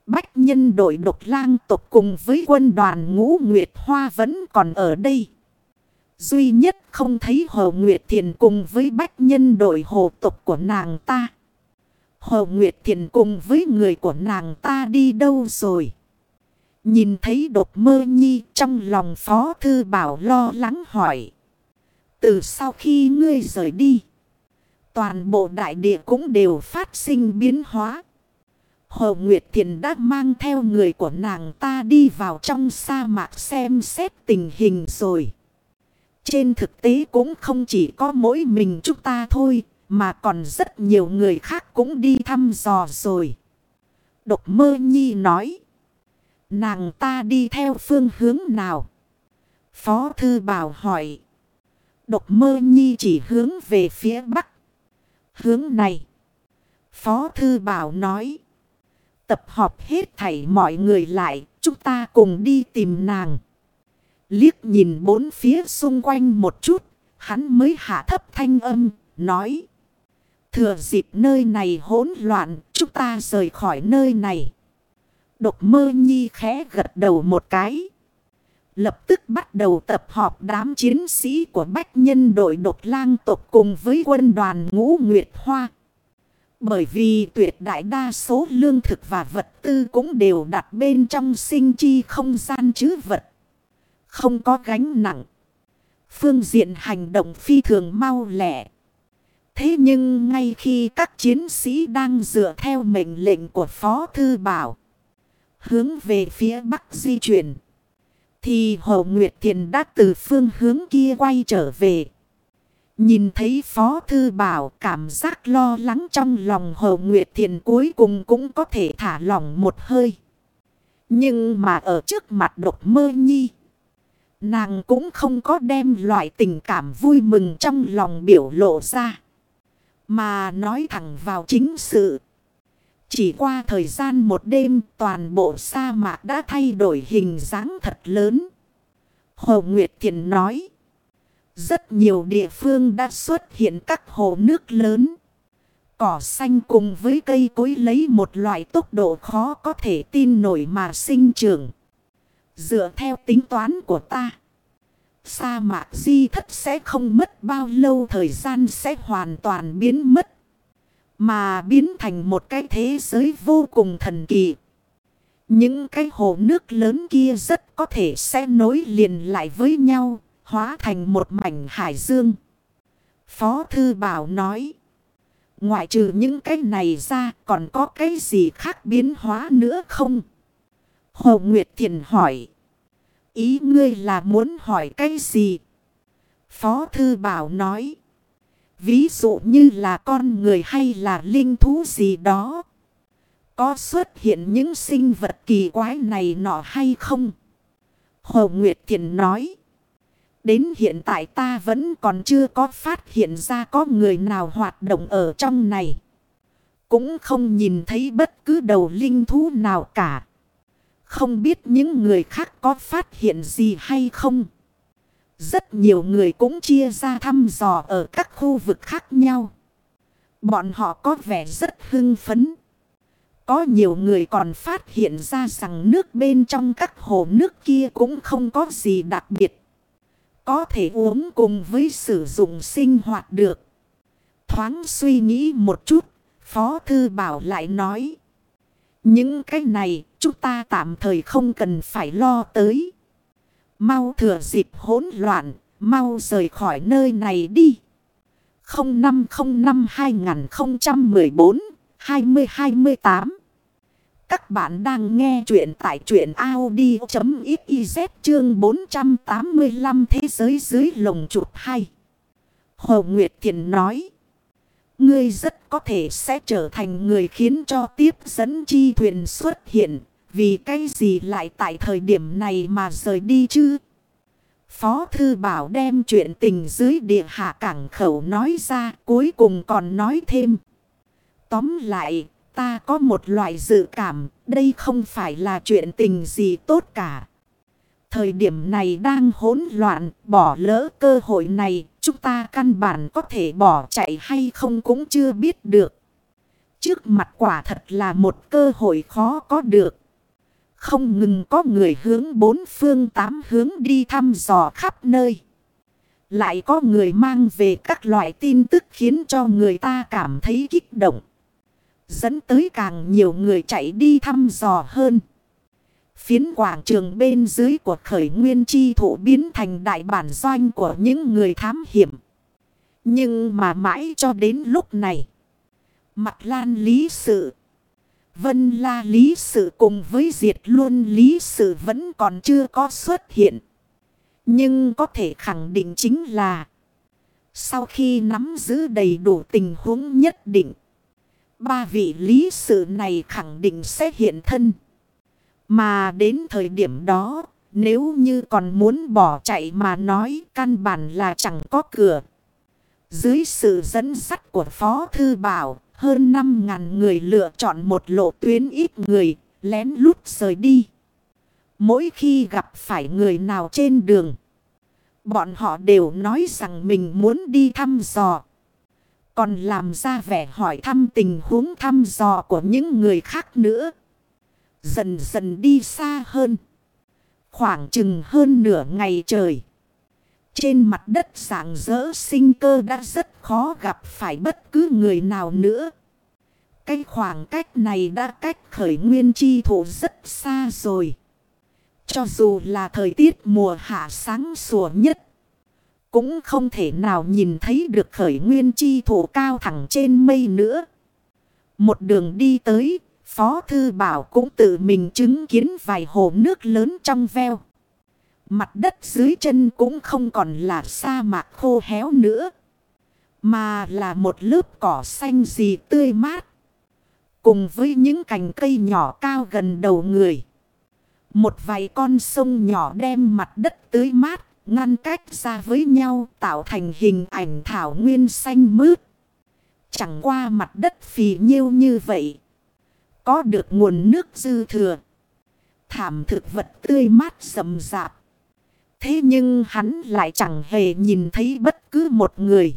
Bách nhân đội độc lang tộc cùng với quân đoàn ngũ Nguyệt Hoa vẫn còn ở đây. Duy nhất không thấy Hồ Nguyệt Thiền cùng với bách nhân đội hồ tộc của nàng ta. Hồ Nguyệt Thiền cùng với người của nàng ta đi đâu rồi? Nhìn thấy đột mơ nhi trong lòng Phó Thư Bảo lo lắng hỏi. Từ sau khi ngươi rời đi, toàn bộ đại địa cũng đều phát sinh biến hóa. Hồ Nguyệt Thiền đã mang theo người của nàng ta đi vào trong sa mạc xem xét tình hình rồi. Trên thực tế cũng không chỉ có mỗi mình chúng ta thôi, mà còn rất nhiều người khác cũng đi thăm dò rồi. Độc mơ nhi nói. Nàng ta đi theo phương hướng nào? Phó thư bảo hỏi. Độc mơ nhi chỉ hướng về phía bắc. Hướng này. Phó thư bảo nói. Tập họp hết thảy mọi người lại. Chúng ta cùng đi tìm nàng. Liếc nhìn bốn phía xung quanh một chút. Hắn mới hạ thấp thanh âm. Nói. Thừa dịp nơi này hỗn loạn, chúng ta rời khỏi nơi này. Độc mơ nhi khẽ gật đầu một cái. Lập tức bắt đầu tập họp đám chiến sĩ của bách nhân đội độc lang tộc cùng với quân đoàn ngũ Nguyệt Hoa. Bởi vì tuyệt đại đa số lương thực và vật tư cũng đều đặt bên trong sinh chi không gian chứ vật. Không có gánh nặng. Phương diện hành động phi thường mau lẹ. Thế nhưng ngay khi các chiến sĩ đang dựa theo mệnh lệnh của Phó Thư Bảo. Hướng về phía Bắc di chuyển. Thì Hồ Nguyệt Thiền đã từ phương hướng kia quay trở về. Nhìn thấy Phó Thư Bảo cảm giác lo lắng trong lòng Hồ Nguyệt Thiền cuối cùng cũng có thể thả lỏng một hơi. Nhưng mà ở trước mặt độc mơ nhi. Nàng cũng không có đem loại tình cảm vui mừng trong lòng biểu lộ ra. Mà nói thẳng vào chính sự. Chỉ qua thời gian một đêm, toàn bộ sa mạc đã thay đổi hình dáng thật lớn. Hồ Nguyệt Thiền nói. Rất nhiều địa phương đã xuất hiện các hồ nước lớn. Cỏ xanh cùng với cây cối lấy một loại tốc độ khó có thể tin nổi mà sinh trưởng. Dựa theo tính toán của ta. Sa mạc di thất sẽ không mất bao lâu, thời gian sẽ hoàn toàn biến mất. Mà biến thành một cái thế giới vô cùng thần kỳ. Những cái hồ nước lớn kia rất có thể sẽ nối liền lại với nhau, hóa thành một mảnh hải dương. Phó Thư Bảo nói, ngoại trừ những cái này ra còn có cái gì khác biến hóa nữa không? Hồ Nguyệt Thiền hỏi, ý ngươi là muốn hỏi cái gì? Phó Thư Bảo nói, ví dụ như là con người hay là linh thú gì đó. Có xuất hiện những sinh vật kỳ quái này nọ hay không? Hồ Nguyệt Thiện nói. Đến hiện tại ta vẫn còn chưa có phát hiện ra có người nào hoạt động ở trong này. Cũng không nhìn thấy bất cứ đầu linh thú nào cả. Không biết những người khác có phát hiện gì hay không. Rất nhiều người cũng chia ra thăm dò ở các khu vực khác nhau. Bọn họ có vẻ rất hưng phấn. Có nhiều người còn phát hiện ra rằng nước bên trong các hồ nước kia cũng không có gì đặc biệt. Có thể uống cùng với sử dụng sinh hoạt được. Thoáng suy nghĩ một chút, Phó Thư Bảo lại nói. Những cái này chúng ta tạm thời không cần phải lo tới. Mau thừa dịp hỗn loạn, mau rời khỏi nơi này đi. 0505 2014 2028 Các bạn đang nghe chuyện tại chuyện Audi.xyz chương 485 thế giới dưới lồng chuột hay. Hồ Nguyệt Thiền nói. Ngươi rất có thể sẽ trở thành người khiến cho tiếp dẫn chi thuyền xuất hiện. Vì cái gì lại tại thời điểm này mà rời đi chứ? Phó Thư Bảo đem chuyện tình dưới địa hạ cảng khẩu nói ra cuối cùng còn nói thêm. Tóm lại, ta có một loại dự cảm, đây không phải là chuyện tình gì tốt cả. Thời điểm này đang hỗn loạn, bỏ lỡ cơ hội này, chúng ta căn bản có thể bỏ chạy hay không cũng chưa biết được. Trước mặt quả thật là một cơ hội khó có được. Không ngừng có người hướng bốn phương tám hướng đi thăm dò khắp nơi. Lại có người mang về các loại tin tức khiến cho người ta cảm thấy kích động. Dẫn tới càng nhiều người chạy đi thăm dò hơn. Phiến quảng trường bên dưới của khởi nguyên chi thụ biến thành đại bản doanh của những người thám hiểm. Nhưng mà mãi cho đến lúc này. Mặt lan lý sự. Vân la lý sự cùng với diệt luôn lý sự vẫn còn chưa có xuất hiện. Nhưng có thể khẳng định chính là. Sau khi nắm giữ đầy đủ tình huống nhất định. Ba vị lý sự này khẳng định sẽ hiện thân. Mà đến thời điểm đó, nếu như còn muốn bỏ chạy mà nói căn bản là chẳng có cửa. Dưới sự dẫn dắt của Phó Thư Bảo, hơn 5.000 người lựa chọn một lộ tuyến ít người, lén lút rời đi. Mỗi khi gặp phải người nào trên đường, bọn họ đều nói rằng mình muốn đi thăm dò. Còn làm ra vẻ hỏi thăm tình huống thăm dò của những người khác nữa. Dần dần đi xa hơn. Khoảng chừng hơn nửa ngày trời. Trên mặt đất sảng rỡ sinh cơ đã rất khó gặp phải bất cứ người nào nữa. Cái khoảng cách này đã cách khởi nguyên chi thủ rất xa rồi. Cho dù là thời tiết mùa hạ sáng sủa nhất. Cũng không thể nào nhìn thấy được khởi nguyên chi thủ cao thẳng trên mây nữa. Một đường đi tới, Phó Thư Bảo cũng tự mình chứng kiến vài hồ nước lớn trong veo. Mặt đất dưới chân cũng không còn là sa mạc khô héo nữa. Mà là một lớp cỏ xanh gì tươi mát. Cùng với những cành cây nhỏ cao gần đầu người. Một vài con sông nhỏ đem mặt đất tưới mát, ngăn cách ra với nhau tạo thành hình ảnh thảo nguyên xanh mướt. Chẳng qua mặt đất phì nhiêu như vậy. Có được nguồn nước dư thừa. Thảm thực vật tươi mát rầm rạp. Thế nhưng hắn lại chẳng hề nhìn thấy bất cứ một người.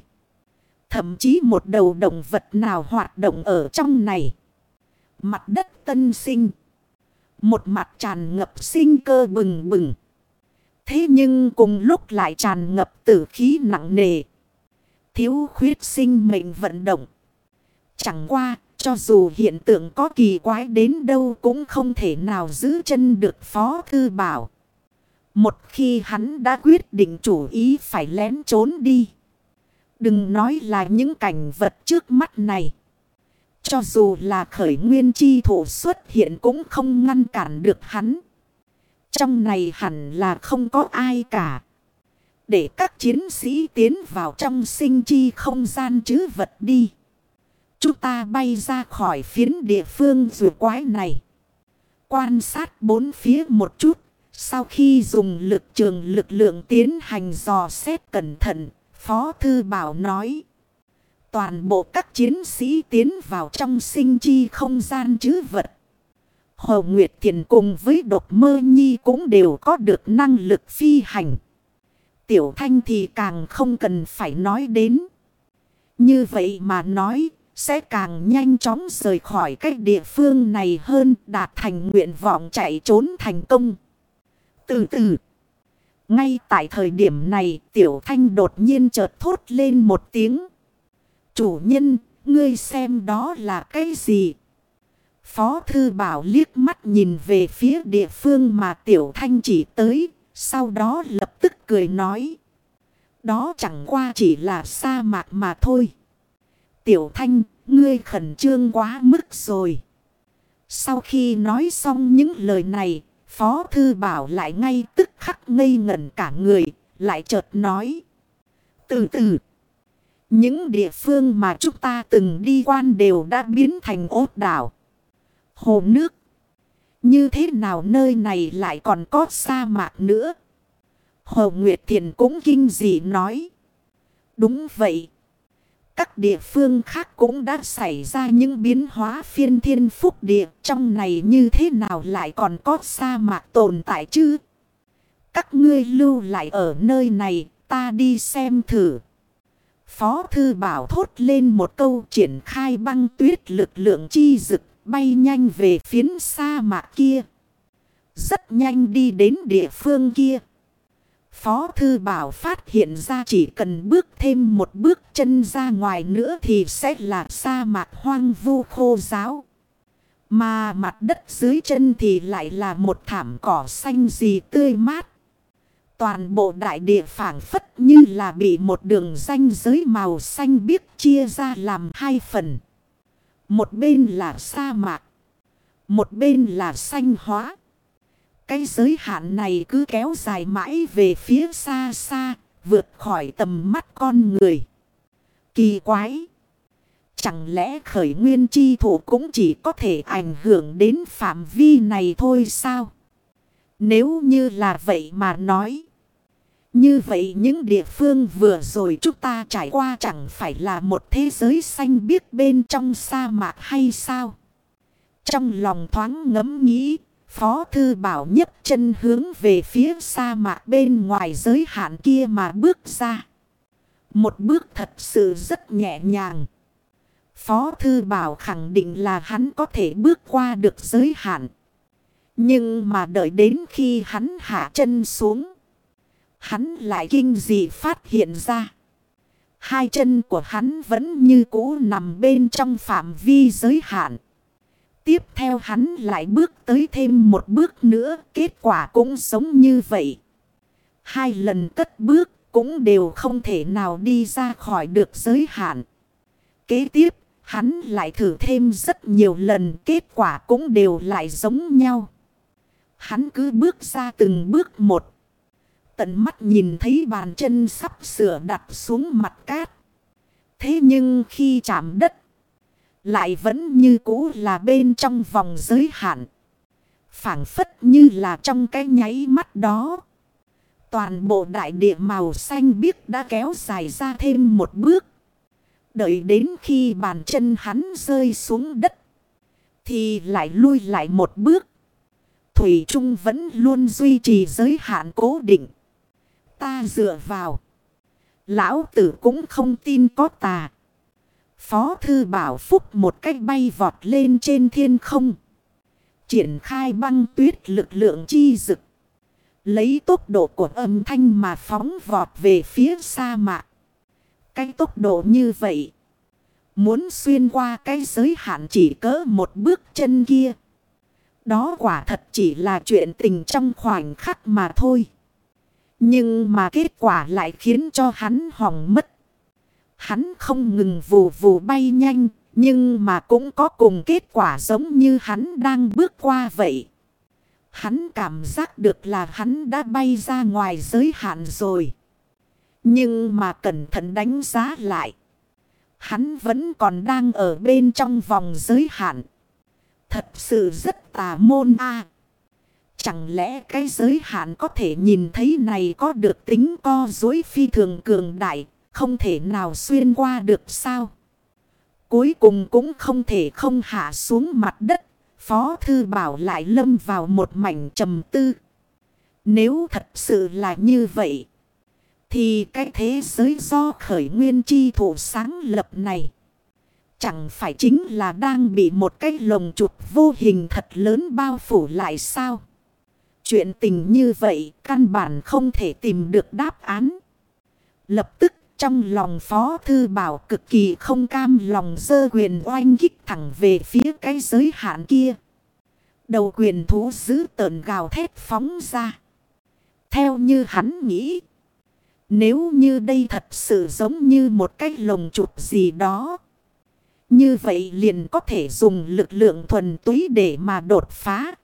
Thậm chí một đầu động vật nào hoạt động ở trong này. Mặt đất tân sinh. Một mặt tràn ngập sinh cơ bừng bừng. Thế nhưng cùng lúc lại tràn ngập tử khí nặng nề. Thiếu khuyết sinh mệnh vận động. Chẳng qua, cho dù hiện tượng có kỳ quái đến đâu cũng không thể nào giữ chân được Phó Thư Bảo. Một khi hắn đã quyết định chủ ý phải lén trốn đi. Đừng nói là những cảnh vật trước mắt này. Cho dù là khởi nguyên chi thủ xuất hiện cũng không ngăn cản được hắn. Trong này hẳn là không có ai cả. Để các chiến sĩ tiến vào trong sinh chi không gian chứ vật đi. Chúng ta bay ra khỏi phiến địa phương rùa quái này. Quan sát bốn phía một chút. Sau khi dùng lực trường lực lượng tiến hành dò xét cẩn thận, Phó Thư Bảo nói. Toàn bộ các chiến sĩ tiến vào trong sinh chi không gian chứ vật. Hồ Nguyệt Thiền cùng với độc mơ nhi cũng đều có được năng lực phi hành. Tiểu Thanh thì càng không cần phải nói đến. Như vậy mà nói, sẽ càng nhanh chóng rời khỏi cái địa phương này hơn đạt thành nguyện vọng chạy trốn thành công. Từ từ, ngay tại thời điểm này Tiểu Thanh đột nhiên chợt thốt lên một tiếng. Chủ nhân, ngươi xem đó là cái gì? Phó Thư Bảo liếc mắt nhìn về phía địa phương mà Tiểu Thanh chỉ tới, sau đó lập tức cười nói. Đó chẳng qua chỉ là sa mạc mà thôi. Tiểu Thanh, ngươi khẩn trương quá mức rồi. Sau khi nói xong những lời này, Phó Thư Bảo lại ngay tức khắc ngây ngẩn cả người, lại chợt nói. Từ từ, những địa phương mà chúng ta từng đi quan đều đã biến thành ốt đảo. Hồ nước. Như thế nào nơi này lại còn có sa mạc nữa? Hồ Nguyệt Thiền cũng kinh dị nói. Đúng vậy. Các địa phương khác cũng đã xảy ra những biến hóa phiên thiên phúc địa. Trong này như thế nào lại còn có sa mạc tồn tại chứ? Các ngươi lưu lại ở nơi này, ta đi xem thử. Phó thư bảo thốt lên một câu triển khai băng tuyết lực lượng chi dực bay nhanh về phiến sa mạc kia. Rất nhanh đi đến địa phương kia. Phó Thư Bảo phát hiện ra chỉ cần bước thêm một bước chân ra ngoài nữa thì sẽ là sa mạc hoang vu khô giáo. Mà mặt đất dưới chân thì lại là một thảm cỏ xanh gì tươi mát. Toàn bộ đại địa phản phất như là bị một đường ranh giới màu xanh biếc chia ra làm hai phần. Một bên là sa mạc. Một bên là xanh hóa. Cái giới hạn này cứ kéo dài mãi về phía xa xa, vượt khỏi tầm mắt con người. Kỳ quái! Chẳng lẽ khởi nguyên chi thủ cũng chỉ có thể ảnh hưởng đến phạm vi này thôi sao? Nếu như là vậy mà nói. Như vậy những địa phương vừa rồi chúng ta trải qua chẳng phải là một thế giới xanh biếc bên trong sa mạc hay sao? Trong lòng thoáng ngẫm nghĩ, Phó Thư Bảo nhấc chân hướng về phía sa mạc bên ngoài giới hạn kia mà bước ra. Một bước thật sự rất nhẹ nhàng. Phó Thư Bảo khẳng định là hắn có thể bước qua được giới hạn. Nhưng mà đợi đến khi hắn hạ chân xuống. Hắn lại kinh dị phát hiện ra. Hai chân của hắn vẫn như cũ nằm bên trong phạm vi giới hạn. Tiếp theo hắn lại bước tới thêm một bước nữa, kết quả cũng giống như vậy. Hai lần cất bước cũng đều không thể nào đi ra khỏi được giới hạn. Kế tiếp, hắn lại thử thêm rất nhiều lần, kết quả cũng đều lại giống nhau. Hắn cứ bước ra từng bước một. Tận mắt nhìn thấy bàn chân sắp sửa đặt xuống mặt cát. Thế nhưng khi chạm đất, lại vẫn như cũ là bên trong vòng giới hạn. phảng phất như là trong cái nháy mắt đó. Toàn bộ đại địa màu xanh biếc đã kéo dài ra thêm một bước. Đợi đến khi bàn chân hắn rơi xuống đất. Thì lại lui lại một bước. Thủy Trung vẫn luôn duy trì giới hạn cố định. Ta dựa vào. Lão tử cũng không tin có tà. Phó thư bảo phúc một cách bay vọt lên trên thiên không. Triển khai băng tuyết lực lượng chi dực. Lấy tốc độ của âm thanh mà phóng vọt về phía sa mạc. Cái tốc độ như vậy. Muốn xuyên qua cái giới hạn chỉ cỡ một bước chân kia. Đó quả thật chỉ là chuyện tình trong khoảnh khắc mà thôi. Nhưng mà kết quả lại khiến cho hắn hỏng mất. Hắn không ngừng vù vù bay nhanh, nhưng mà cũng có cùng kết quả giống như hắn đang bước qua vậy. Hắn cảm giác được là hắn đã bay ra ngoài giới hạn rồi. Nhưng mà cẩn thận đánh giá lại. Hắn vẫn còn đang ở bên trong vòng giới hạn. Thật sự rất tà môn a. Chẳng lẽ cái giới hạn có thể nhìn thấy này có được tính co dối phi thường cường đại, không thể nào xuyên qua được sao? Cuối cùng cũng không thể không hạ xuống mặt đất, Phó Thư Bảo lại lâm vào một mảnh trầm tư. Nếu thật sự là như vậy, thì cái thế giới do khởi nguyên chi thủ sáng lập này, chẳng phải chính là đang bị một cái lồng chuột vô hình thật lớn bao phủ lại sao? Chuyện tình như vậy căn bản không thể tìm được đáp án. Lập tức trong lòng Phó Thư Bảo cực kỳ không cam lòng dơ quyền oanh kích thẳng về phía cái giới hạn kia. Đầu quyền thú giữ tợn gào thét phóng ra. Theo như hắn nghĩ. Nếu như đây thật sự giống như một cái lồng chụp gì đó. Như vậy liền có thể dùng lực lượng thuần túy để mà đột phá.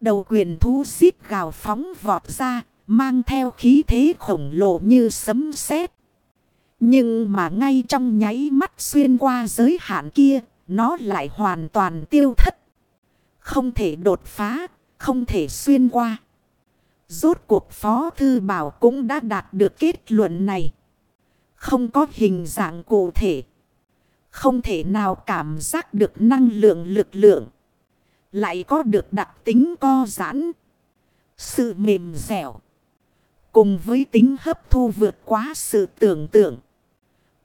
Đầu quyền thú xít gào phóng vọt ra, mang theo khí thế khổng lồ như sấm sét. Nhưng mà ngay trong nháy mắt xuyên qua giới hạn kia, nó lại hoàn toàn tiêu thất. Không thể đột phá, không thể xuyên qua. Rốt cuộc Phó Thư Bảo cũng đã đạt được kết luận này. Không có hình dạng cụ thể. Không thể nào cảm giác được năng lượng lực lượng. Lại có được đặc tính co giãn. Sự mềm dẻo. Cùng với tính hấp thu vượt quá sự tưởng tượng.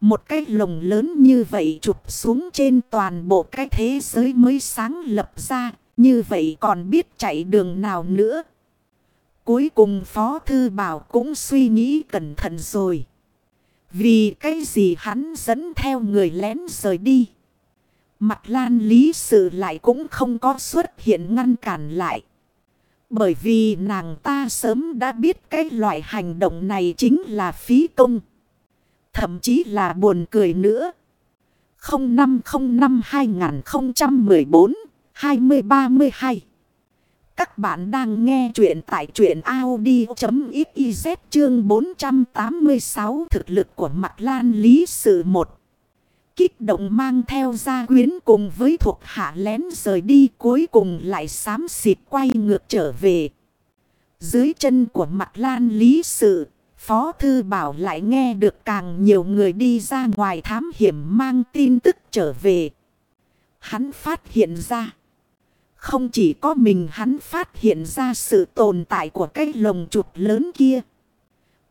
Một cái lồng lớn như vậy chụp xuống trên toàn bộ cái thế giới mới sáng lập ra. Như vậy còn biết chạy đường nào nữa. Cuối cùng Phó Thư Bảo cũng suy nghĩ cẩn thận rồi. Vì cái gì hắn dẫn theo người lén rời đi. Mặt lan lý sự lại cũng không có xuất hiện ngăn cản lại. Bởi vì nàng ta sớm đã biết cái loại hành động này chính là phí công. Thậm chí là buồn cười nữa. 0505 2014 2032 Các bạn đang nghe chuyện tại chuyện Audi.xyz chương 486 thực lực của Mạc lan lý sự một kích động mang theo gia quyến cùng với thuộc hạ lén rời đi cuối cùng lại xám xịt quay ngược trở về. Dưới chân của mặt lan lý sự, Phó Thư Bảo lại nghe được càng nhiều người đi ra ngoài thám hiểm mang tin tức trở về. Hắn phát hiện ra. Không chỉ có mình hắn phát hiện ra sự tồn tại của cái lồng chuột lớn kia.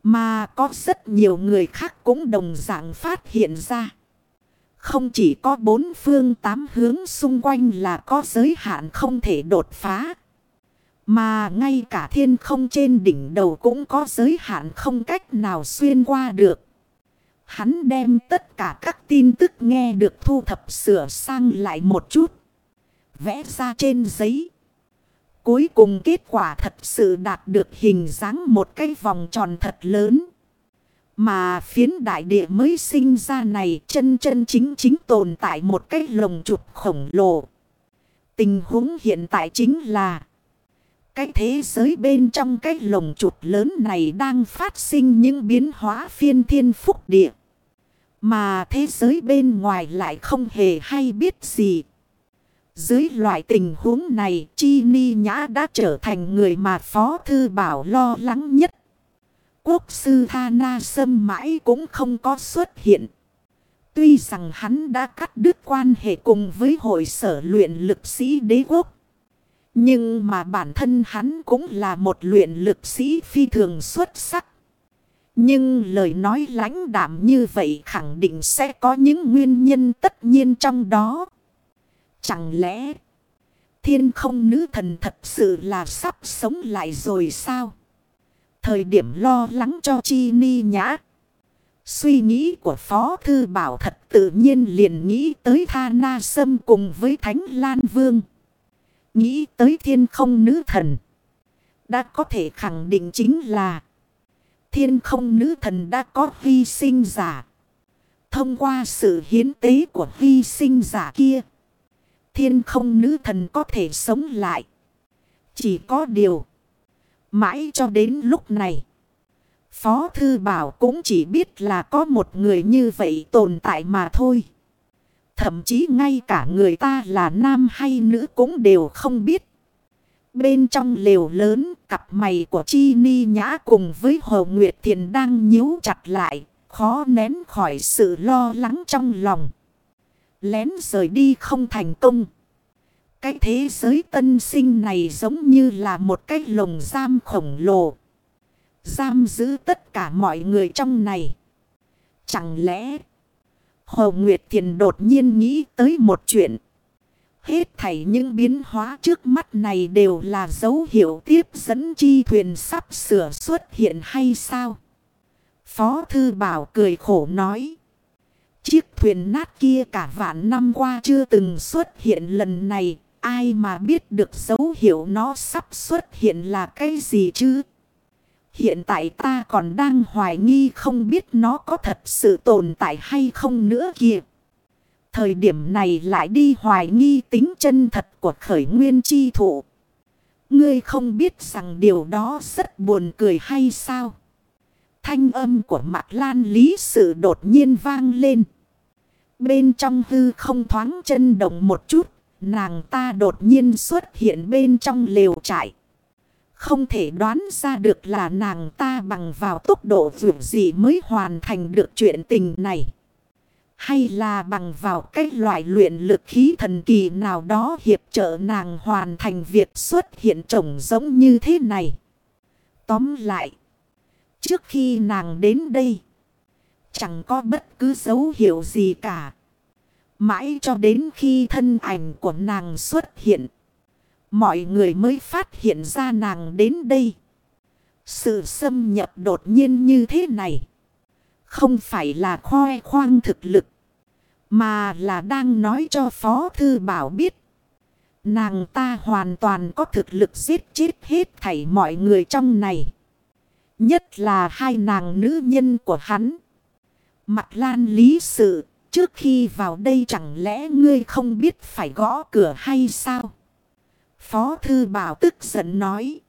Mà có rất nhiều người khác cũng đồng dạng phát hiện ra. Không chỉ có bốn phương tám hướng xung quanh là có giới hạn không thể đột phá. Mà ngay cả thiên không trên đỉnh đầu cũng có giới hạn không cách nào xuyên qua được. Hắn đem tất cả các tin tức nghe được thu thập sửa sang lại một chút. Vẽ ra trên giấy. Cuối cùng kết quả thật sự đạt được hình dáng một cái vòng tròn thật lớn. Mà phiến đại địa mới sinh ra này chân chân chính chính tồn tại một cái lồng trục khổng lồ. Tình huống hiện tại chính là cái thế giới bên trong cái lồng chuột lớn này đang phát sinh những biến hóa phiên thiên phúc địa. Mà thế giới bên ngoài lại không hề hay biết gì. Dưới loại tình huống này, Chi Ni Nhã đã trở thành người mà Phó Thư Bảo lo lắng nhất. Quốc sư Tha Na Sâm mãi cũng không có xuất hiện. Tuy rằng hắn đã cắt đứt quan hệ cùng với hội sở luyện lực sĩ đế quốc. Nhưng mà bản thân hắn cũng là một luyện lực sĩ phi thường xuất sắc. Nhưng lời nói lãnh đạm như vậy khẳng định sẽ có những nguyên nhân tất nhiên trong đó. Chẳng lẽ thiên không nữ thần thật sự là sắp sống lại rồi sao? Thời điểm lo lắng cho chi ni nhã. Suy nghĩ của Phó Thư Bảo thật tự nhiên liền nghĩ tới Tha Na Sâm cùng với Thánh Lan Vương. Nghĩ tới thiên không nữ thần. Đã có thể khẳng định chính là thiên không nữ thần đã có vi sinh giả. Thông qua sự hiến tế của vi sinh giả kia. Thiên không nữ thần có thể sống lại. Chỉ có điều. Mãi cho đến lúc này. Phó Thư Bảo cũng chỉ biết là có một người như vậy tồn tại mà thôi. Thậm chí ngay cả người ta là nam hay nữ cũng đều không biết. Bên trong lều lớn, cặp mày của Chi Ni Nhã cùng với Hồ Nguyệt Thiền đang nhíu chặt lại, khó nén khỏi sự lo lắng trong lòng. Lén rời đi không thành công. Cái thế giới tân sinh này giống như là một cái lồng giam khổng lồ. Giam giữ tất cả mọi người trong này. Chẳng lẽ... Hồ Nguyệt Thiền đột nhiên nghĩ tới một chuyện. Hết thảy những biến hóa trước mắt này đều là dấu hiệu tiếp dẫn chi thuyền sắp sửa xuất hiện hay sao? Phó Thư Bảo cười khổ nói. Chiếc thuyền nát kia cả vạn năm qua chưa từng xuất hiện lần này. Ai mà biết được dấu hiệu nó sắp xuất hiện là cái gì chứ? Hiện tại ta còn đang hoài nghi không biết nó có thật sự tồn tại hay không nữa kìa. Thời điểm này lại đi hoài nghi tính chân thật của khởi nguyên chi thụ. Ngươi không biết rằng điều đó rất buồn cười hay sao? Thanh âm của mạc lan lý sự đột nhiên vang lên. Bên trong hư không thoáng chân động một chút. Nàng ta đột nhiên xuất hiện bên trong lều trại. Không thể đoán ra được là nàng ta bằng vào tốc độ dù gì mới hoàn thành được chuyện tình này. Hay là bằng vào cái loại luyện lực khí thần kỳ nào đó hiệp trợ nàng hoàn thành việc xuất hiện trồng giống như thế này. Tóm lại. Trước khi nàng đến đây. Chẳng có bất cứ dấu hiệu gì cả. Mãi cho đến khi thân ảnh của nàng xuất hiện. Mọi người mới phát hiện ra nàng đến đây. Sự xâm nhập đột nhiên như thế này. Không phải là khoe khoang thực lực. Mà là đang nói cho Phó Thư Bảo biết. Nàng ta hoàn toàn có thực lực giết chết hết thảy mọi người trong này. Nhất là hai nàng nữ nhân của hắn. Mặt lan lý sự. Trước khi vào đây chẳng lẽ ngươi không biết phải gõ cửa hay sao? Phó Thư Bảo tức giận nói.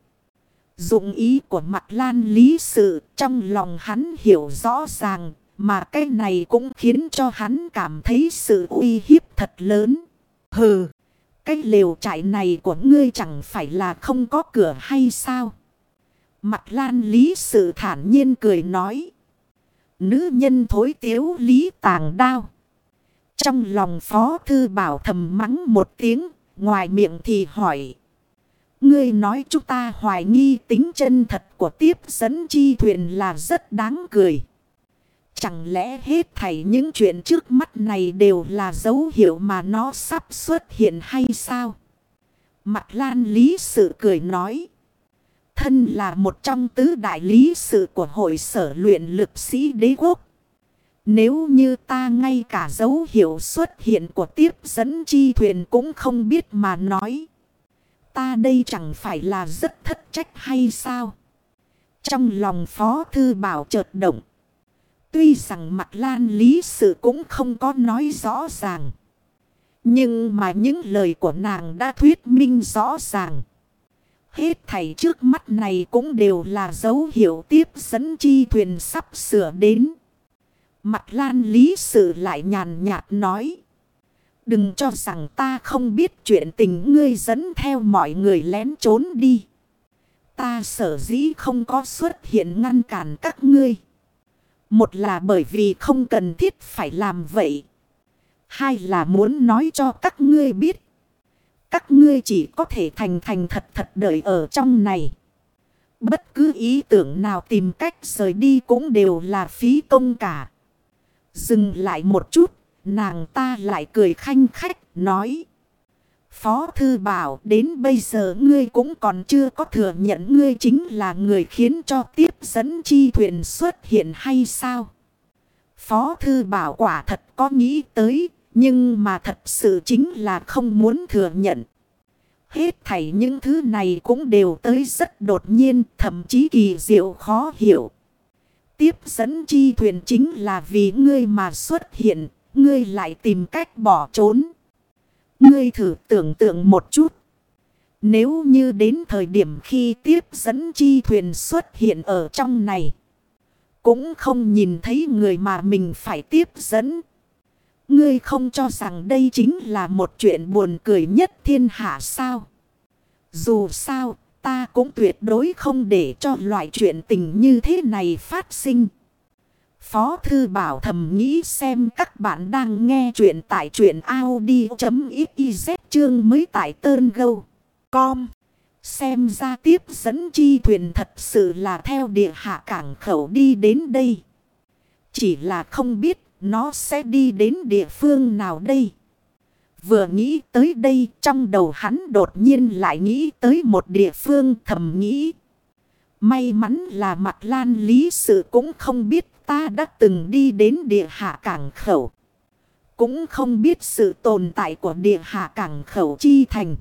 Dụng ý của mặt lan lý sự trong lòng hắn hiểu rõ ràng. Mà cái này cũng khiến cho hắn cảm thấy sự uy hiếp thật lớn. Hừ, cái lều trại này của ngươi chẳng phải là không có cửa hay sao? Mặt lan lý sự thản nhiên cười nói. Nữ nhân thối tiếu lý tàng đao. Trong lòng phó thư bảo thầm mắng một tiếng, ngoài miệng thì hỏi. Ngươi nói chúng ta hoài nghi tính chân thật của tiếp dẫn chi thuyền là rất đáng cười. Chẳng lẽ hết thảy những chuyện trước mắt này đều là dấu hiệu mà nó sắp xuất hiện hay sao? Mặt lan lý sự cười nói. Thân là một trong tứ đại lý sự của hội sở luyện lực sĩ đế quốc. Nếu như ta ngay cả dấu hiệu xuất hiện của tiếp dẫn chi thuyền cũng không biết mà nói. Ta đây chẳng phải là rất thất trách hay sao? Trong lòng phó thư bảo chợt động. Tuy rằng mặt lan lý sự cũng không có nói rõ ràng. Nhưng mà những lời của nàng đã thuyết minh rõ ràng. Hết thảy trước mắt này cũng đều là dấu hiệu tiếp dẫn chi thuyền sắp sửa đến. Mặt lan lý sự lại nhàn nhạt nói. Đừng cho rằng ta không biết chuyện tình ngươi dẫn theo mọi người lén trốn đi. Ta sở dĩ không có xuất hiện ngăn cản các ngươi. Một là bởi vì không cần thiết phải làm vậy. Hai là muốn nói cho các ngươi biết. Các ngươi chỉ có thể thành thành thật thật đợi ở trong này. Bất cứ ý tưởng nào tìm cách rời đi cũng đều là phí công cả. Dừng lại một chút, nàng ta lại cười khanh khách, nói. Phó Thư Bảo đến bây giờ ngươi cũng còn chưa có thừa nhận ngươi chính là người khiến cho tiếp dẫn chi thuyền xuất hiện hay sao? Phó Thư Bảo quả thật có nghĩ tới, nhưng mà thật sự chính là không muốn thừa nhận. Hết thảy những thứ này cũng đều tới rất đột nhiên, thậm chí kỳ diệu khó hiểu. Tiếp dẫn chi thuyền chính là vì ngươi mà xuất hiện, ngươi lại tìm cách bỏ trốn. Ngươi thử tưởng tượng một chút. Nếu như đến thời điểm khi tiếp dẫn chi thuyền xuất hiện ở trong này. Cũng không nhìn thấy người mà mình phải tiếp dẫn. Ngươi không cho rằng đây chính là một chuyện buồn cười nhất thiên hạ sao. Dù sao, ta cũng tuyệt đối không để cho loại chuyện tình như thế này phát sinh. Phó Thư Bảo thầm nghĩ xem các bạn đang nghe chuyện tại chuyện Audi.xyz chương mới tại tơn gâu. Com. Xem ra tiếp dẫn chi thuyền thật sự là theo địa hạ cảng khẩu đi đến đây. Chỉ là không biết nó sẽ đi đến địa phương nào đây. Vừa nghĩ tới đây, trong đầu hắn đột nhiên lại nghĩ tới một địa phương thầm nghĩ. May mắn là mặt lan lý sự cũng không biết ta đã từng đi đến địa hạ cảng khẩu. Cũng không biết sự tồn tại của địa hạ cảng khẩu chi thành.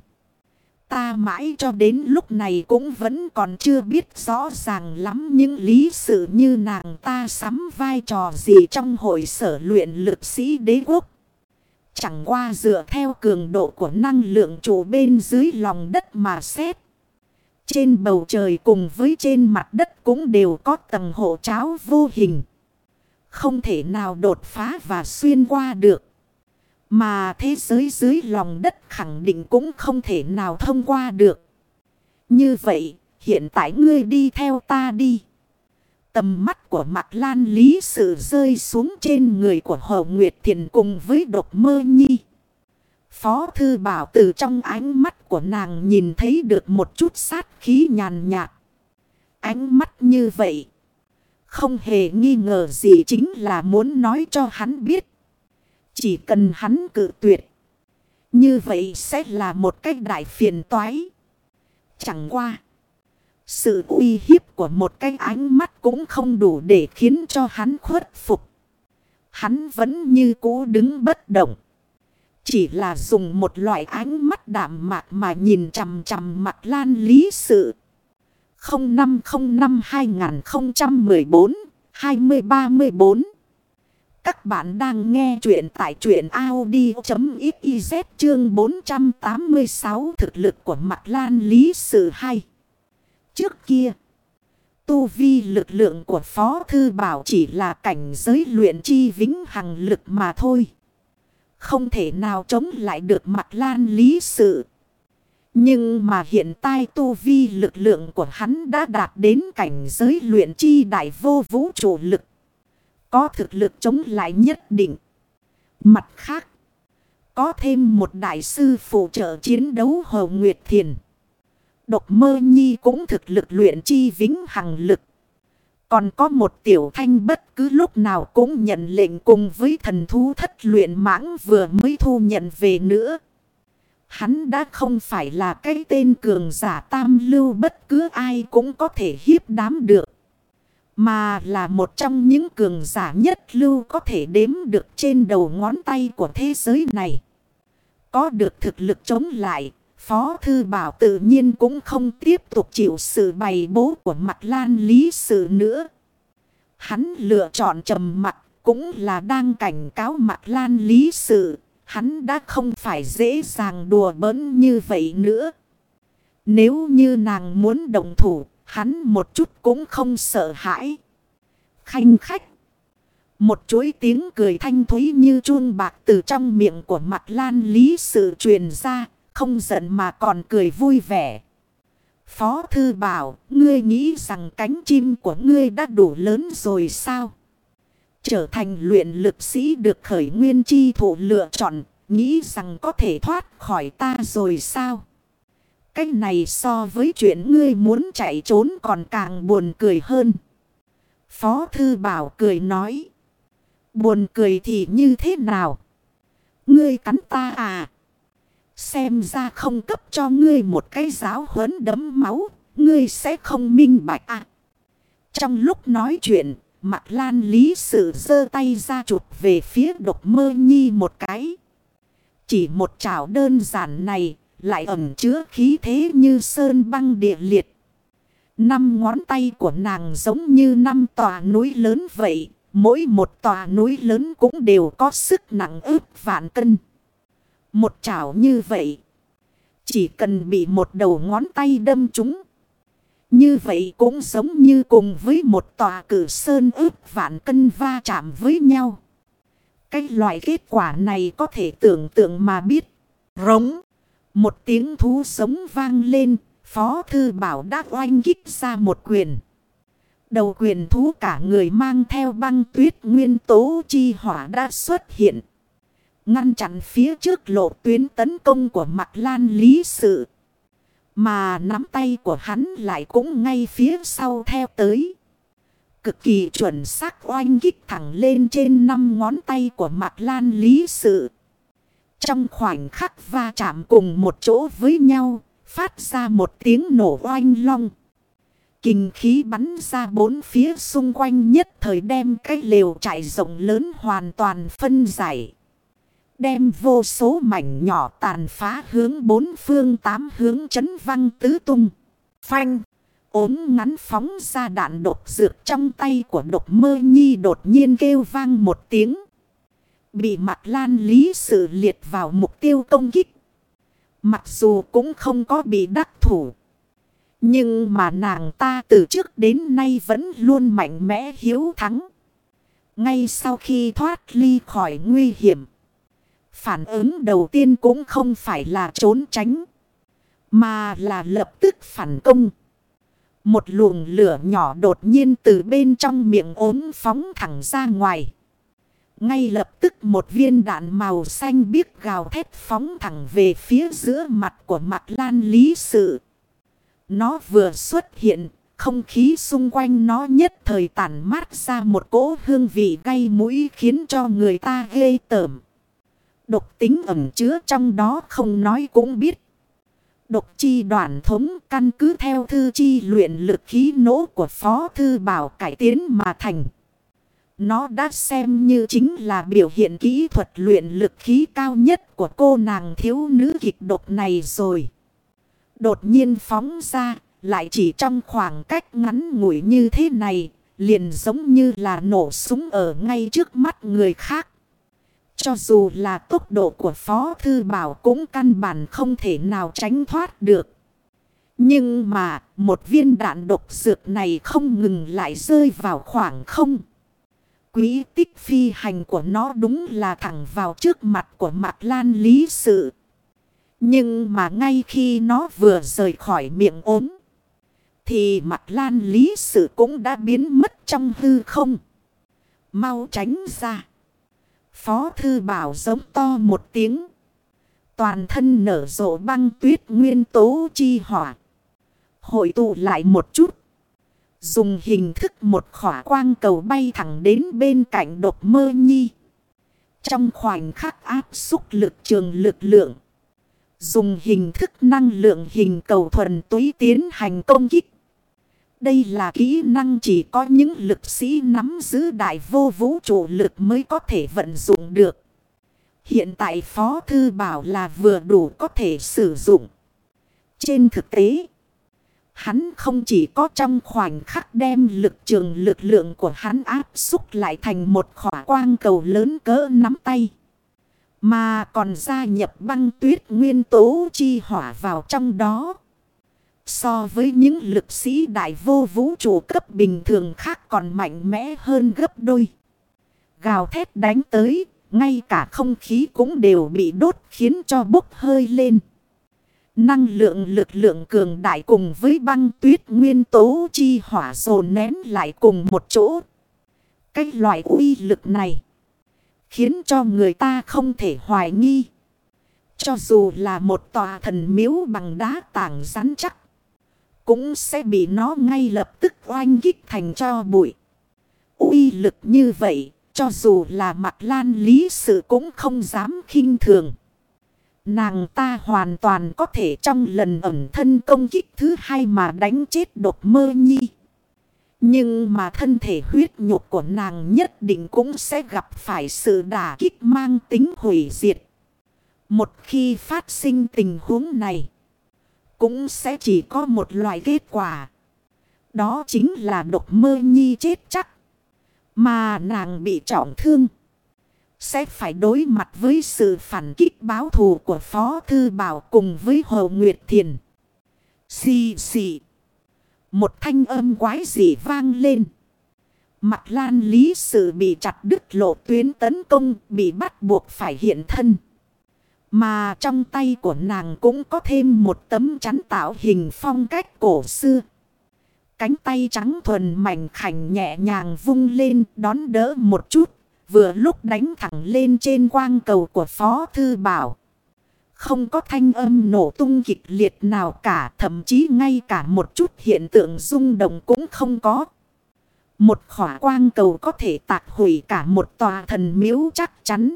Ta mãi cho đến lúc này cũng vẫn còn chưa biết rõ ràng lắm những lý sự như nàng ta sắm vai trò gì trong hội sở luyện lực sĩ đế quốc. Chẳng qua dựa theo cường độ của năng lượng chủ bên dưới lòng đất mà xét. Trên bầu trời cùng với trên mặt đất cũng đều có tầng hộ cháo vô hình. Không thể nào đột phá và xuyên qua được. Mà thế giới dưới lòng đất khẳng định cũng không thể nào thông qua được. Như vậy, hiện tại ngươi đi theo ta đi. Tầm mắt của mặt lan lý sự rơi xuống trên người của Hồ Nguyệt Thiền cùng với độc mơ nhi. Phó thư bảo từ trong ánh mắt của nàng nhìn thấy được một chút sát khí nhàn nhạt. Ánh mắt như vậy. Không hề nghi ngờ gì chính là muốn nói cho hắn biết. Chỉ cần hắn cự tuyệt. Như vậy sẽ là một cách đại phiền toái. Chẳng qua. Sự uy hiếp của một cái ánh mắt cũng không đủ để khiến cho hắn khuất phục. Hắn vẫn như cũ đứng bất động. Chỉ là dùng một loại ánh mắt đạm mạc mà nhìn chằm chằm mặt lan lý sự. 0505 2014 2034 Các bạn đang nghe chuyện tại truyện Audi.xyz chương 486 thực lực của mặt lan lý sự hay. Trước kia, tu vi lực lượng của Phó Thư Bảo chỉ là cảnh giới luyện chi vĩnh hằng lực mà thôi. Không thể nào chống lại được mặt lan lý sự. Nhưng mà hiện tại tu vi lực lượng của hắn đã đạt đến cảnh giới luyện chi đại vô vũ trụ lực. Có thực lực chống lại nhất định. Mặt khác, có thêm một đại sư phụ trợ chiến đấu Hồ Nguyệt Thiền. Độc mơ nhi cũng thực lực luyện chi vĩnh hằng lực. Còn có một tiểu thanh bất cứ lúc nào cũng nhận lệnh cùng với thần thú thất luyện mãng vừa mới thu nhận về nữa. Hắn đã không phải là cái tên cường giả tam lưu bất cứ ai cũng có thể hiếp đám được. Mà là một trong những cường giả nhất lưu có thể đếm được trên đầu ngón tay của thế giới này. Có được thực lực chống lại, Phó Thư Bảo tự nhiên cũng không tiếp tục chịu sự bày bố của mặt lan lý sự nữa. Hắn lựa chọn trầm mặt cũng là đang cảnh cáo mặt lan lý sự. Hắn đã không phải dễ dàng đùa bỡn như vậy nữa. Nếu như nàng muốn đồng thủ, hắn một chút cũng không sợ hãi. Khanh khách. Một chuỗi tiếng cười thanh thúy như chuông bạc từ trong miệng của mặt lan lý sự truyền ra, không giận mà còn cười vui vẻ. Phó thư bảo, ngươi nghĩ rằng cánh chim của ngươi đã đủ lớn rồi sao? Trở thành luyện lực sĩ được khởi nguyên chi thủ lựa chọn, nghĩ rằng có thể thoát khỏi ta rồi sao? Cách này so với chuyện ngươi muốn chạy trốn còn càng buồn cười hơn. Phó thư bảo cười nói. Buồn cười thì như thế nào? Ngươi cắn ta à? Xem ra không cấp cho ngươi một cái giáo huấn đấm máu, ngươi sẽ không minh bạch à. Trong lúc nói chuyện, Mặt lan lý sự giơ tay ra chụp về phía độc mơ nhi một cái. Chỉ một chảo đơn giản này lại ẩm chứa khí thế như sơn băng địa liệt. Năm ngón tay của nàng giống như năm tòa núi lớn vậy. Mỗi một tòa núi lớn cũng đều có sức nặng ướp vạn cân. Một chảo như vậy. Chỉ cần bị một đầu ngón tay đâm trúng. Như vậy cũng giống như cùng với một tòa cử sơn ướp vạn cân va chạm với nhau. Cái loại kết quả này có thể tưởng tượng mà biết. Rống. Một tiếng thú sống vang lên. Phó thư bảo đã oanh kích ra một quyền. Đầu quyền thú cả người mang theo băng tuyết nguyên tố chi hỏa đã xuất hiện. Ngăn chặn phía trước lộ tuyến tấn công của Mạc lan lý sự. Mà nắm tay của hắn lại cũng ngay phía sau theo tới. Cực kỳ chuẩn xác oanh kích thẳng lên trên năm ngón tay của Mạc lan lý sự. Trong khoảnh khắc va chạm cùng một chỗ với nhau, phát ra một tiếng nổ oanh long. Kinh khí bắn ra bốn phía xung quanh nhất thời đem cái lều trại rộng lớn hoàn toàn phân giải. Đem vô số mảnh nhỏ tàn phá hướng bốn phương tám hướng chấn văng tứ tung. Phanh. ốm ngắn phóng ra đạn độc dược trong tay của độc mơ nhi đột nhiên kêu vang một tiếng. Bị mặt lan lý sự liệt vào mục tiêu công kích. Mặc dù cũng không có bị đắc thủ. Nhưng mà nàng ta từ trước đến nay vẫn luôn mạnh mẽ hiếu thắng. Ngay sau khi thoát ly khỏi nguy hiểm. Phản ứng đầu tiên cũng không phải là trốn tránh. Mà là lập tức phản công. Một luồng lửa nhỏ đột nhiên từ bên trong miệng ốm phóng thẳng ra ngoài. Ngay lập tức một viên đạn màu xanh biếc gào thét phóng thẳng về phía giữa mặt của mặt lan lý sự. Nó vừa xuất hiện, không khí xung quanh nó nhất thời tản mát ra một cỗ hương vị gây mũi khiến cho người ta ghê tởm. Độc tính ẩm chứa trong đó không nói cũng biết. Độc chi đoàn thống căn cứ theo thư chi luyện lực khí nỗ của Phó Thư Bảo cải tiến mà thành. Nó đã xem như chính là biểu hiện kỹ thuật luyện lực khí cao nhất của cô nàng thiếu nữ kịch độc này rồi. Đột nhiên phóng ra, lại chỉ trong khoảng cách ngắn ngủi như thế này, liền giống như là nổ súng ở ngay trước mắt người khác. Cho dù là tốc độ của Phó Thư Bảo cũng căn bản không thể nào tránh thoát được. Nhưng mà, một viên đạn độc dược này không ngừng lại rơi vào khoảng không. Quý tích phi hành của nó đúng là thẳng vào trước mặt của mặt lan lý sự. Nhưng mà ngay khi nó vừa rời khỏi miệng ốm. Thì mặt lan lý sự cũng đã biến mất trong hư không. Mau tránh ra. Phó thư bảo giống to một tiếng. Toàn thân nở rộ băng tuyết nguyên tố chi hỏa. Hội tụ lại một chút. Dùng hình thức một khỏa quang cầu bay thẳng đến bên cạnh độc mơ nhi. Trong khoảnh khắc áp xúc lực trường lực lượng. Dùng hình thức năng lượng hình cầu thuần túy tiến hành công kích. Đây là kỹ năng chỉ có những lực sĩ nắm giữ đại vô vũ trụ lực mới có thể vận dụng được. Hiện tại Phó Thư bảo là vừa đủ có thể sử dụng. Trên thực tế, hắn không chỉ có trong khoảnh khắc đem lực trường lực lượng của hắn áp xúc lại thành một khỏa quang cầu lớn cỡ nắm tay. Mà còn gia nhập băng tuyết nguyên tố chi hỏa vào trong đó. So với những lực sĩ đại vô vũ trụ cấp bình thường khác còn mạnh mẽ hơn gấp đôi. Gào thét đánh tới, ngay cả không khí cũng đều bị đốt khiến cho bốc hơi lên. Năng lượng lực lượng cường đại cùng với băng tuyết nguyên tố chi hỏa dồn nén lại cùng một chỗ. Cái loại uy lực này khiến cho người ta không thể hoài nghi. Cho dù là một tòa thần miếu bằng đá tảng rắn chắc cũng sẽ bị nó ngay lập tức oanh kích thành cho bụi. uy lực như vậy, cho dù là mặt lan lý sự cũng không dám khinh thường. Nàng ta hoàn toàn có thể trong lần ẩn thân công kích thứ hai mà đánh chết đột mơ nhi. Nhưng mà thân thể huyết nhục của nàng nhất định cũng sẽ gặp phải sự đả kích mang tính hủy diệt. Một khi phát sinh tình huống này, cũng sẽ chỉ có một loại kết quả. Đó chính là độc mơ nhi chết chắc. Mà nàng bị trọng thương. Sẽ phải đối mặt với sự phản kích báo thù của Phó Thư Bảo cùng với Hồ Nguyệt Thiền. Xì xì. Một thanh âm quái dị vang lên. Mặt lan lý sự bị chặt đứt lộ tuyến tấn công, bị bắt buộc phải hiện thân. Mà trong tay của nàng cũng có thêm một tấm chắn tạo hình phong cách cổ xưa. Cánh tay trắng thuần mảnh khảnh nhẹ nhàng vung lên, đón đỡ một chút. Vừa lúc đánh thẳng lên trên quang cầu của Phó Thư Bảo. Không có thanh âm nổ tung kịch liệt nào cả. Thậm chí ngay cả một chút hiện tượng rung động cũng không có. Một khỏa quang cầu có thể tạc hủy cả một tòa thần miếu chắc chắn.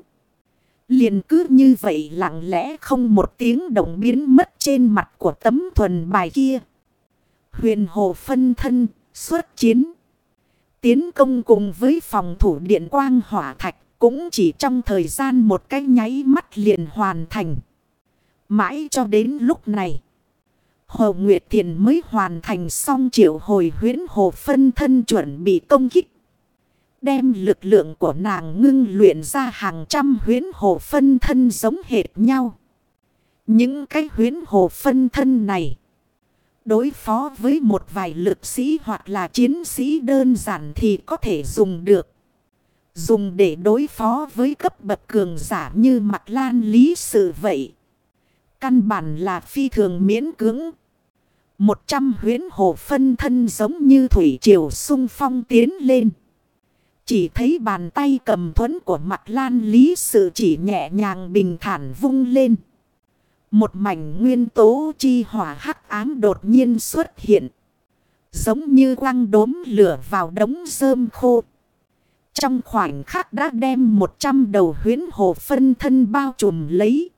Liền cứ như vậy lặng lẽ không một tiếng động biến mất trên mặt của tấm thuần bài kia. Huyền hồ phân thân, xuất chiến. Tiến công cùng với phòng thủ điện quang hỏa thạch cũng chỉ trong thời gian một cái nháy mắt liền hoàn thành. Mãi cho đến lúc này. Hồ Nguyệt Thiền mới hoàn thành xong triệu hồi huyến hồ phân thân chuẩn bị công kích. Đem lực lượng của nàng ngưng luyện ra hàng trăm huyến hồ phân thân giống hệt nhau. Những cái huyến hồ phân thân này. Đối phó với một vài lực sĩ hoặc là chiến sĩ đơn giản thì có thể dùng được. Dùng để đối phó với cấp bậc cường giả như mặt lan lý sự vậy. Căn bản là phi thường miễn cưỡng. Một trăm huyến hồ phân thân giống như thủy triều sung phong tiến lên. Chỉ thấy bàn tay cầm thuẫn của mặt lan lý sự chỉ nhẹ nhàng bình thản vung lên. Một mảnh nguyên tố chi hỏa hắc ám đột nhiên xuất hiện. Giống như quăng đốm lửa vào đống rơm khô. Trong khoảnh khắc đã đem một trăm đầu huyến hồ phân thân bao trùm lấy.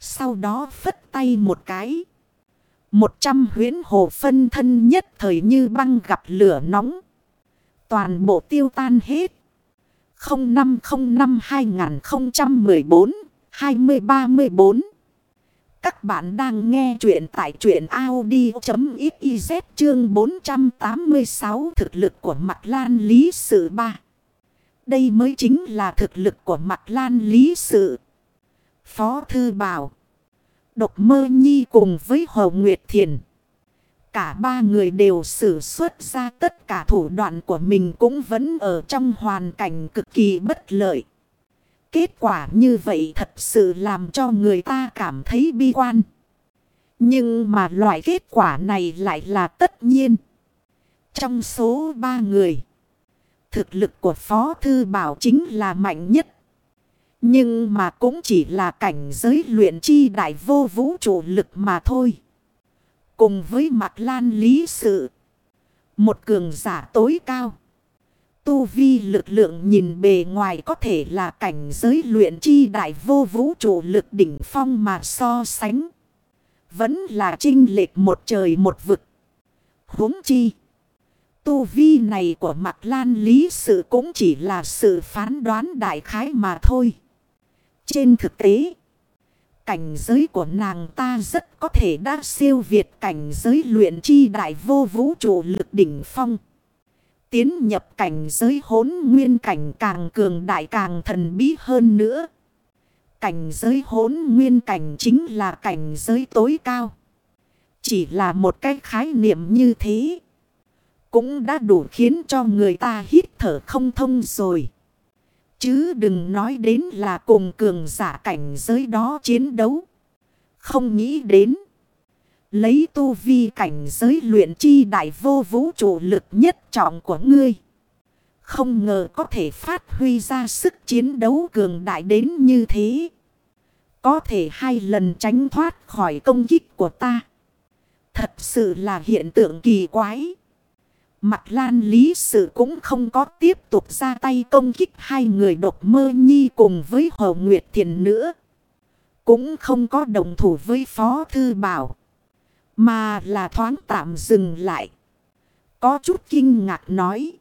Sau đó phất tay một cái. Một trăm huyến hồ phân thân nhất thời như băng gặp lửa nóng. Toàn bộ tiêu tan hết. 0505 2014 2034 Các bạn đang nghe chuyện tại chuyện Audi.xyz chương 486 thực lực của mặt lan lý sự ba. Đây mới chính là thực lực của mặt lan lý sự. Phó Thư Bảo. Độc Mơ Nhi cùng với Hồ Nguyệt Thiền. Cả ba người đều sử xuất ra tất cả thủ đoạn của mình cũng vẫn ở trong hoàn cảnh cực kỳ bất lợi. Kết quả như vậy thật sự làm cho người ta cảm thấy bi quan. Nhưng mà loại kết quả này lại là tất nhiên. Trong số ba người, thực lực của Phó Thư Bảo chính là mạnh nhất. Nhưng mà cũng chỉ là cảnh giới luyện chi đại vô vũ trụ lực mà thôi. Cùng với mặt lan lý sự. Một cường giả tối cao. Tu vi lực lượng nhìn bề ngoài có thể là cảnh giới luyện chi đại vô vũ trụ lực đỉnh phong mà so sánh. Vẫn là trinh lệch một trời một vực. huống chi. Tu vi này của mặt lan lý sự cũng chỉ là sự phán đoán đại khái mà thôi. Trên thực tế. Cảnh giới của nàng ta rất có thể đã siêu việt cảnh giới luyện chi đại vô vũ trụ lực đỉnh phong. Tiến nhập cảnh giới hốn nguyên cảnh càng cường đại càng thần bí hơn nữa. Cảnh giới hốn nguyên cảnh chính là cảnh giới tối cao. Chỉ là một cái khái niệm như thế. Cũng đã đủ khiến cho người ta hít thở không thông rồi. Chứ đừng nói đến là cùng cường giả cảnh giới đó chiến đấu. Không nghĩ đến. Lấy tu vi cảnh giới luyện chi đại vô vũ trụ lực nhất trọng của ngươi. Không ngờ có thể phát huy ra sức chiến đấu cường đại đến như thế. Có thể hai lần tránh thoát khỏi công kích của ta. Thật sự là hiện tượng kỳ quái. Mặt lan lý sự cũng không có tiếp tục ra tay công kích hai người độc mơ nhi cùng với Hồ Nguyệt Thiền nữa. Cũng không có đồng thủ với Phó Thư Bảo. Mà là thoáng tạm dừng lại. Có chút kinh ngạc nói.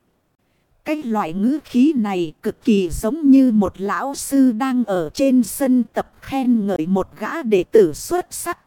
Cái loại ngữ khí này cực kỳ giống như một lão sư đang ở trên sân tập khen ngợi một gã đệ tử xuất sắc.